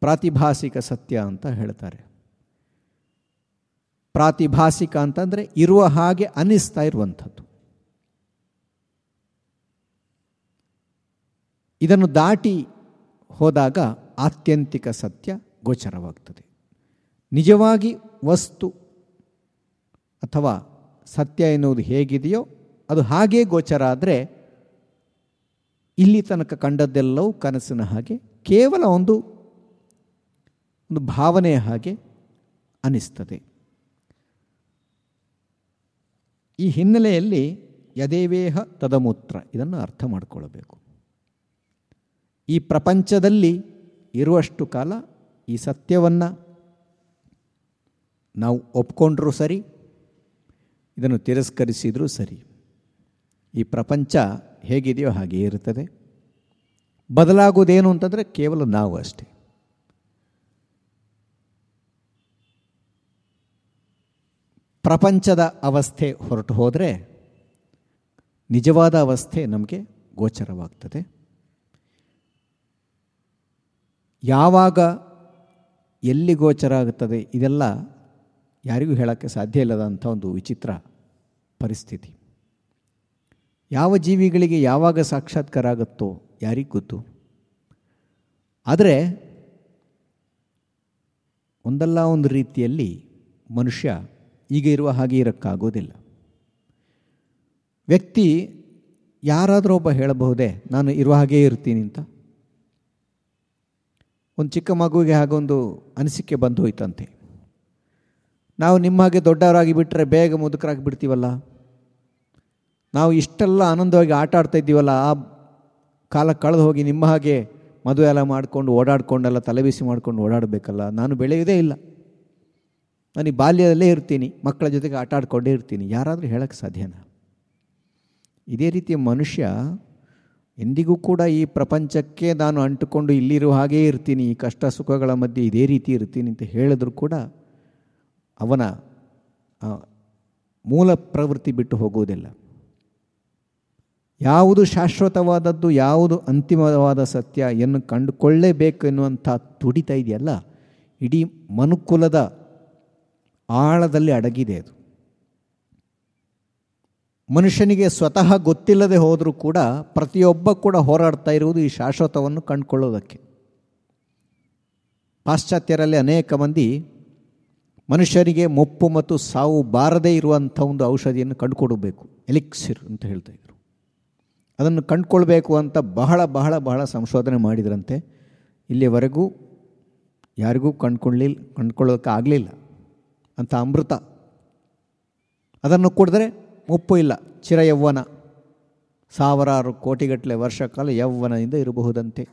ಪ್ರಾತಿಭಾಸಿಕ ಸತ್ಯ ಅಂತ ಹೇಳ್ತಾರೆ. ಪ್ರಾತಿಭಾಸಿಕ ಅಂತಂದರೆ ಇರುವ ಹಾಗೆ ಅನ್ನಿಸ್ತಾ ಇರುವಂಥದ್ದು. ಇದನ್ನು ದಾಟಿ ಹೋದಾಗ ಆತ್ಯಂತಿಕ ಸತ್ಯ ಗೋಚರವಾಗ್ತದೆ. ನಿಜವಾಗಿ ವಸ್ತು ಅಥವಾ ಸತ್ಯ ಎನ್ನುವುದು ಹೇಗಿದೆಯೋ ಅದು ಹಾಗೇ ಗೋಚರ ಆದರೆ ಇಲ್ಲಿ ತನಕ ಕಂಡದ್ದೆಲ್ಲವೂ ಕನಸಿನ ಹಾಗೆ, ಕೇವಲ ಒಂದು ಒಂದು ಭಾವನೆಯ ಹಾಗೆ ಅನಿಸ್ತದೆ. ಈ ಹಿನ್ನೆಲೆಯಲ್ಲಿ ಯದೇವೇಹ ತದಮೂತ್ರ ಇದನ್ನು ಅರ್ಥ ಮಾಡಿಕೊಳ್ಳಬೇಕು ಈ ಪ್ರಪಂಚದಲ್ಲಿ ಇರುವಷ್ಟು ಕಾಲ ಈ ಸತ್ಯವನ್ನು ನಾವು ಒಪ್ಕೊಂಡ್ರೂ ಸರಿ, ಇದನ್ನು ತಿರಸ್ಕರಿಸಿದರೂ ಸರಿ. ಈ ಪ್ರಪಂಚ ಹೇಗಿದೆಯೋ ಹಾಗೆ ಇರುತ್ತದೆ. ಬದಲಾಗುವುದೇನು ಅಂತಂದರೆ ಕೇವಲ ನಾವು ಅಷ್ಟೇ. ಪ್ರಪಂಚದ ಅವಸ್ಥೆ ಹೊರಟು ಹೋದರೆ ನಿಜವಾದ ಅವಸ್ಥೆ ನಮಗೆ ಗೋಚರವಾಗ್ತದೆ. ಯಾವಾಗ ಎಲ್ಲಿ ಗೋಚರ ಆಗುತ್ತದೆ ಇದೆಲ್ಲ ಯಾರಿಗೂ ಹೇಳೋಕ್ಕೆ ಸಾಧ್ಯ ಇಲ್ಲದಂಥ ಒಂದು ವಿಚಿತ್ರ ಪರಿಸ್ಥಿತಿ. ಯಾವ ಜೀವಿಗಳಿಗೆ ಯಾವಾಗ ಸಾಕ್ಷಾತ್ಕಾರ ಆಗುತ್ತೋ ಯಾರಿಗೆ ಗೊತ್ತು? ಆದರೆ ಒಂದಲ್ಲ ಒಂದು ರೀತಿಯಲ್ಲಿ ಮನುಷ್ಯ ಈಗ ಇರುವ ಹಾಗೆ ಇರೋಕ್ಕಾಗೋದಿಲ್ಲ. ವ್ಯಕ್ತಿ ಯಾರಾದರೂ ಒಬ್ಬ ಹೇಳಬಹುದೇ, ನಾನು ಇರುವ ಹಾಗೇ ಇರ್ತೀನಿ ಅಂತ. ಒಂದು ಚಿಕ್ಕ ಮಗುವಿಗೆ ಹಾಗೊಂದು ಅನಿಸಿಕೆ ಬಂದು ಹೋಯ್ತಂತೆ. ನಾವು ನಿಮ್ಮ ಹಾಗೆ ದೊಡ್ಡವರಾಗಿ ಬಿಟ್ಟರೆ ಬೇಗ ಮುದುಕರಾಗಿ ಬಿಡ್ತೀವಲ್ಲ? ನಾವು ಇಷ್ಟೆಲ್ಲ ಆನಂದವಾಗಿ ಆಟ ಆಡ್ತಾ ಇದ್ದೀವಲ್ಲ, ಆ ಕಾಲ ಕಳೆದು ಹೋಗಿ ನಿಮ್ಮ ಹಾಗೆ ಮದುವೆ ಎಲ್ಲ ಮಾಡಿಕೊಂಡು ಓಡಾಡಿಕೊಂಡೆಲ್ಲ ತಲೆಬಿಸಿ ಮಾಡ್ಕೊಂಡು ಓಡಾಡಬೇಕಲ್ಲ, ನಾನು ಬೆಳೆಯೋದೇ ಇಲ್ಲ. ನಾನು ಈ ಬಾಲ್ಯದಲ್ಲೇ ಇರ್ತೀನಿ, ಮಕ್ಕಳ ಜೊತೆಗೆ ಆಟ ಆಡ್ಕೊಂಡೇ ಇರ್ತೀನಿ, ಯಾರಾದರೂ ಹೇಳೋಕ್ಕೆ ಸಾಧ್ಯನಾ? ಇದೇ ರೀತಿಯ ಮನುಷ್ಯ ಎಂದಿಗೂ ಕೂಡ ಈ ಪ್ರಪಂಚಕ್ಕೆ ನಾನು ಅಂಟುಕೊಂಡು ಇಲ್ಲಿರುವ ಹಾಗೇ ಇರ್ತೀನಿ, ಈ ಕಷ್ಟ ಸುಖಗಳ ಮಧ್ಯೆ ಇದೇ ರೀತಿ ಇರ್ತೀನಿ ಅಂತ ಹೇಳಿದ್ರು ಕೂಡ ಅವನ ಮೂಲ ಪ್ರವೃತ್ತಿ ಬಿಟ್ಟು ಹೋಗುವುದಿಲ್ಲ. ಯಾವುದು ಶಾಶ್ವತವಾದದ್ದು, ಯಾವುದು ಅಂತಿಮವಾದ ಸತ್ಯ ಎನ್ನು ಕಂಡುಕೊಳ್ಳೇಬೇಕು ಎನ್ನುವಂಥ ತುಡಿತ ಇದೆಯಲ್ಲ? ಇಡೀ ಮನುಕುಲದ ಆಳದಲ್ಲಿ ಅಡಗಿದೆ ಅದು. ಮನುಷ್ಯನಿಗೆ ಸ್ವತಃ ಗೊತ್ತಿಲ್ಲದೆ ಹೋದರೂ ಕೂಡ ಪ್ರತಿಯೊಬ್ಬ ಕೂಡ ಹೋರಾಡ್ತಾ ಇರುವುದು ಈ ಶಾಶ್ವತವನ್ನು ಕಂಡುಕೊಳ್ಳೋದಕ್ಕೆ. ಪಾಶ್ಚಾತ್ಯರಲ್ಲಿ ಅನೇಕ ಮಂದಿ ಮನುಷ್ಯರಿಗೆ ಮುಪ್ಪು ಮತ್ತು ಸಾವು ಬಾರದೇ ಇರುವಂಥ ಒಂದು ಔಷಧಿಯನ್ನು ಕಂಡುಕೊಡಬೇಕು. ಎಲಿಕ್ಸಿರ್ ಅಂತ ಹೇಳ್ತಾ ಇದ್ರು. ಅದನ್ನು ಕಂಡುಕೊಳ್ಬೇಕು ಅಂತ ಬಹಳ ಬಹಳ ಬಹಳ ಸಂಶೋಧನೆ ಮಾಡಿದ್ರಂತೆ. ಇಲ್ಲಿವರೆಗೂ ಯಾರಿಗೂ ಕಂಡುಕೊಳ್ಳಿಲ್ಲ ಕಂಡುಕೊಳ್ಳೋಕೆ ಆಗಲಿಲ್ಲ. ಅಂತ ಅಮೃತ. ಅದನ್ನು ಕುಡಿದ್ರೆ ಮುಪ್ಪು ಇಲ್ಲ, ಚಿರ ಯೌವನ ಸಾವಿರಾರು ಕೋಟಿಗಟ್ಟಲೆ ವರ್ಷ ಕಾಲ ಯೌವನದಿಂದ ಇರಬಹುದಂತೆ.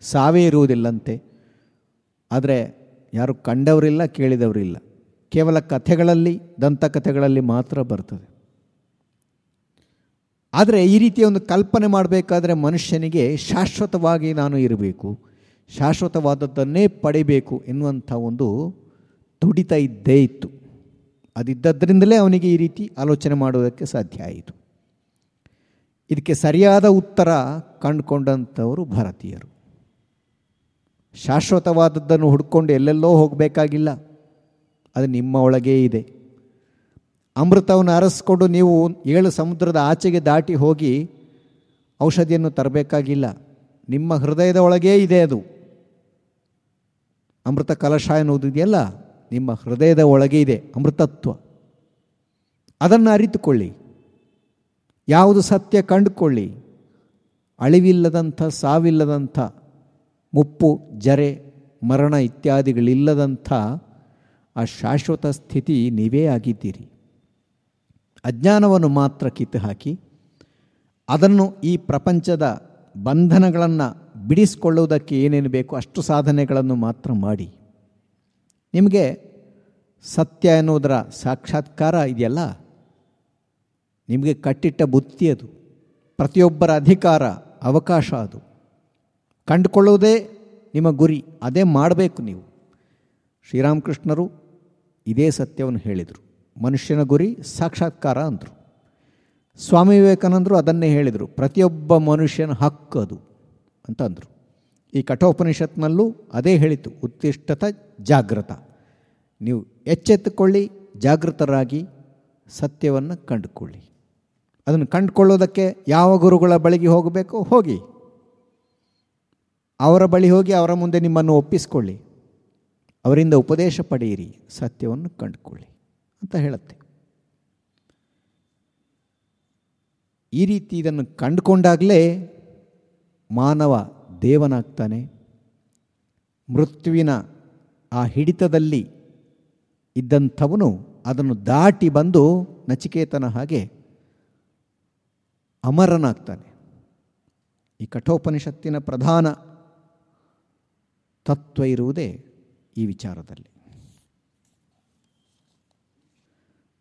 ಸಾವೇ ಇರುವುದಿಲ್ಲಂತೆ. ಆದರೆ ಯಾರು ಕಂಡವರಿಲ್ಲ, ಕೇಳಿದವರಿಲ್ಲ. ಕೇವಲ ಕಥೆಗಳಲ್ಲಿ, ದಂತಕಥೆಗಳಲ್ಲಿ ಮಾತ್ರ ಬರ್ತದೆ. ಆದರೆ ಈ ರೀತಿಯ ಒಂದು ಕಲ್ಪನೆ ಮಾಡಬೇಕಾದ್ರೆ ಮನುಷ್ಯನಿಗೆ ಶಾಶ್ವತವಾಗಿ ನಾನು ಇರಬೇಕು, ಶಾಶ್ವತವಾದದ್ದನ್ನೇ ಪಡಿಬೇಕು ಎನ್ನುವಂಥ ಒಂದು ತುಡಿತ ಇದ್ದೇ ಇತ್ತು. ಅದಿದ್ದದ್ರಿಂದಲೇ ಅವನಿಗೆ ಈ ರೀತಿ ಆಲೋಚನೆ ಮಾಡುವುದಕ್ಕೆ ಸಾಧ್ಯ ಆಯಿತು. ಇದಕ್ಕೆ ಸರಿಯಾದ ಉತ್ತರ ಕಂಡುಕೊಂಡಂಥವರು ಭಾರತೀಯರು. ಶಾಶ್ವತವಾದದ್ದನ್ನು ಹುಡ್ಕೊಂಡು ಎಲ್ಲೆಲ್ಲೋ ಹೋಗಬೇಕಾಗಿಲ್ಲ. ಅದು ನಿಮ್ಮ ಒಳಗೇ ಇದೆ. ಅಮೃತವನ್ನು ಅರಸ್ಕೊಂಡು ನೀವು ಏಳು ಸಮುದ್ರದ ಆಚೆಗೆ ದಾಟಿ ಹೋಗಿ ಔಷಧಿಯನ್ನು ತರಬೇಕಾಗಿಲ್ಲ. ನಿಮ್ಮ ಹೃದಯದ ಒಳಗೇ ಇದೆ ಅದು. ಅಮೃತ ಕಲಶ ಎನ್ನುವುದು ಇದೆಯಲ್ಲ? ನಿಮ್ಮ ಹೃದಯದ ಒಳಗೆ ಇದೆ ಅಮೃತತ್ವ. ಅದನ್ನು ಅರಿತುಕೊಳ್ಳಿ. ಯಾವುದು ಸತ್ಯ ಕಂಡುಕೊಳ್ಳಿ. ಅಳಿವಿಲ್ಲದಂಥ, ಸಾವಿಲ್ಲದಂಥ, ಮುಪ್ಪು, ಜರೆ, ಮರಣ ಇತ್ಯಾದಿಗಳಿಲ್ಲದಂಥ ಆ ಶಾಶ್ವತ ಸ್ಥಿತಿ ನೀವೇ ಆಗಿದ್ದೀರಿ. ಅಜ್ಞಾನವನ್ನು ಮಾತ್ರ ಕಿತ್ತು ಹಾಕಿ ಅದನ್ನು ಈ ಪ್ರಪಂಚದ ಬಂಧನಗಳನ್ನು ಬಿಡಿಸಿಕೊಳ್ಳುವುದಕ್ಕೆ ಏನೇನು ಬೇಕು ಅಷ್ಟು ಸಾಧನೆಗಳನ್ನು ಮಾತ್ರ ಮಾಡಿ. ನಿಮಗೆ ಸತ್ಯ ಎನ್ನುವುದರ ಸಾಕ್ಷಾತ್ಕಾರ ಇದೆಯಲ್ಲ? ನಿಮಗೆ ಕಟ್ಟಿಟ್ಟ ಬುತ್ತಿ ಅದು, ಪ್ರತಿಯೊಬ್ಬರ ಅಧಿಕಾರ, ಅವಕಾಶ ಅದು. ಕಂಡುಕೊಳ್ಳುವುದೇ ನಿಮ್ಮ ಗುರಿ, ಅದೇ ಮಾಡಬೇಕು ನೀವು. ಶ್ರೀರಾಮಕೃಷ್ಣರು ಇದೇ ಸತ್ಯವನ್ನು ಹೇಳಿದರು. ಮನುಷ್ಯನ ಗುರಿ ಸಾಕ್ಷಾತ್ಕಾರ ಅಂದರು. ಸ್ವಾಮಿ ವಿವೇಕಾನಂದರು ಅದನ್ನೇ ಹೇಳಿದರು. ಪ್ರತಿಯೊಬ್ಬ ಮನುಷ್ಯನ ಹಕ್ಕು ಅದು ಅಂತ ಅಂದರು. ಈ ಕಠೋಪನಿಷತ್ನಲ್ಲೂ ಅದೇ ಹೇಳಿತು. ಉತ್ತಿಷ್ಟತ ಜಾಗೃತ ನೀವು ಎಚ್ಚೆತ್ತುಕೊಳ್ಳಿ, ಜಾಗೃತರಾಗಿ ಸತ್ಯವನ್ನು ಕಂಡುಕೊಳ್ಳಿ. ಅದನ್ನು ಕಂಡುಕೊಳ್ಳೋದಕ್ಕೆ ಯಾವ ಗುರುಗಳ ಬಳಿಗೆ ಹೋಗಬೇಕೋ ಹೋಗಿ. ಅವರ ಬಳಿ ಹೋಗಿ ಅವರ ಮುಂದೆ ನಿಮ್ಮನ್ನು ಒಪ್ಪಿಸಿಕೊಳ್ಳಿ. ಅವರಿಂದ ಉಪದೇಶ ಪಡೆಯಿರಿ. ಸತ್ಯವನ್ನು ಕಂಡುಕೊಳ್ಳಿ. ಅಂತ ಹೇಳುತ್ತೆ. ಈ ರೀತಿ ಇದನ್ನು ಕಂಡುಕೊಂಡಾಗಲೇ ಮಾನವ ದೇವನಾಗ್ತಾನೆ. ಮೃತ್ಯುವಿನ ಆ ಹಿಡಿತದಲ್ಲಿ ಇದ್ದಂಥವನು ಅದನ್ನು ದಾಟಿ ಬಂದು ನಚಿಕೇತನ ಹಾಗೆ ಅಮರನಾಗ್ತಾನೆ. ಈ ಕಠೋಪನಿಷತ್ತಿನ ಪ್ರಧಾನ ತತ್ವ ಇರುವುದೇ ಈ ವಿಚಾರದಲ್ಲಿ.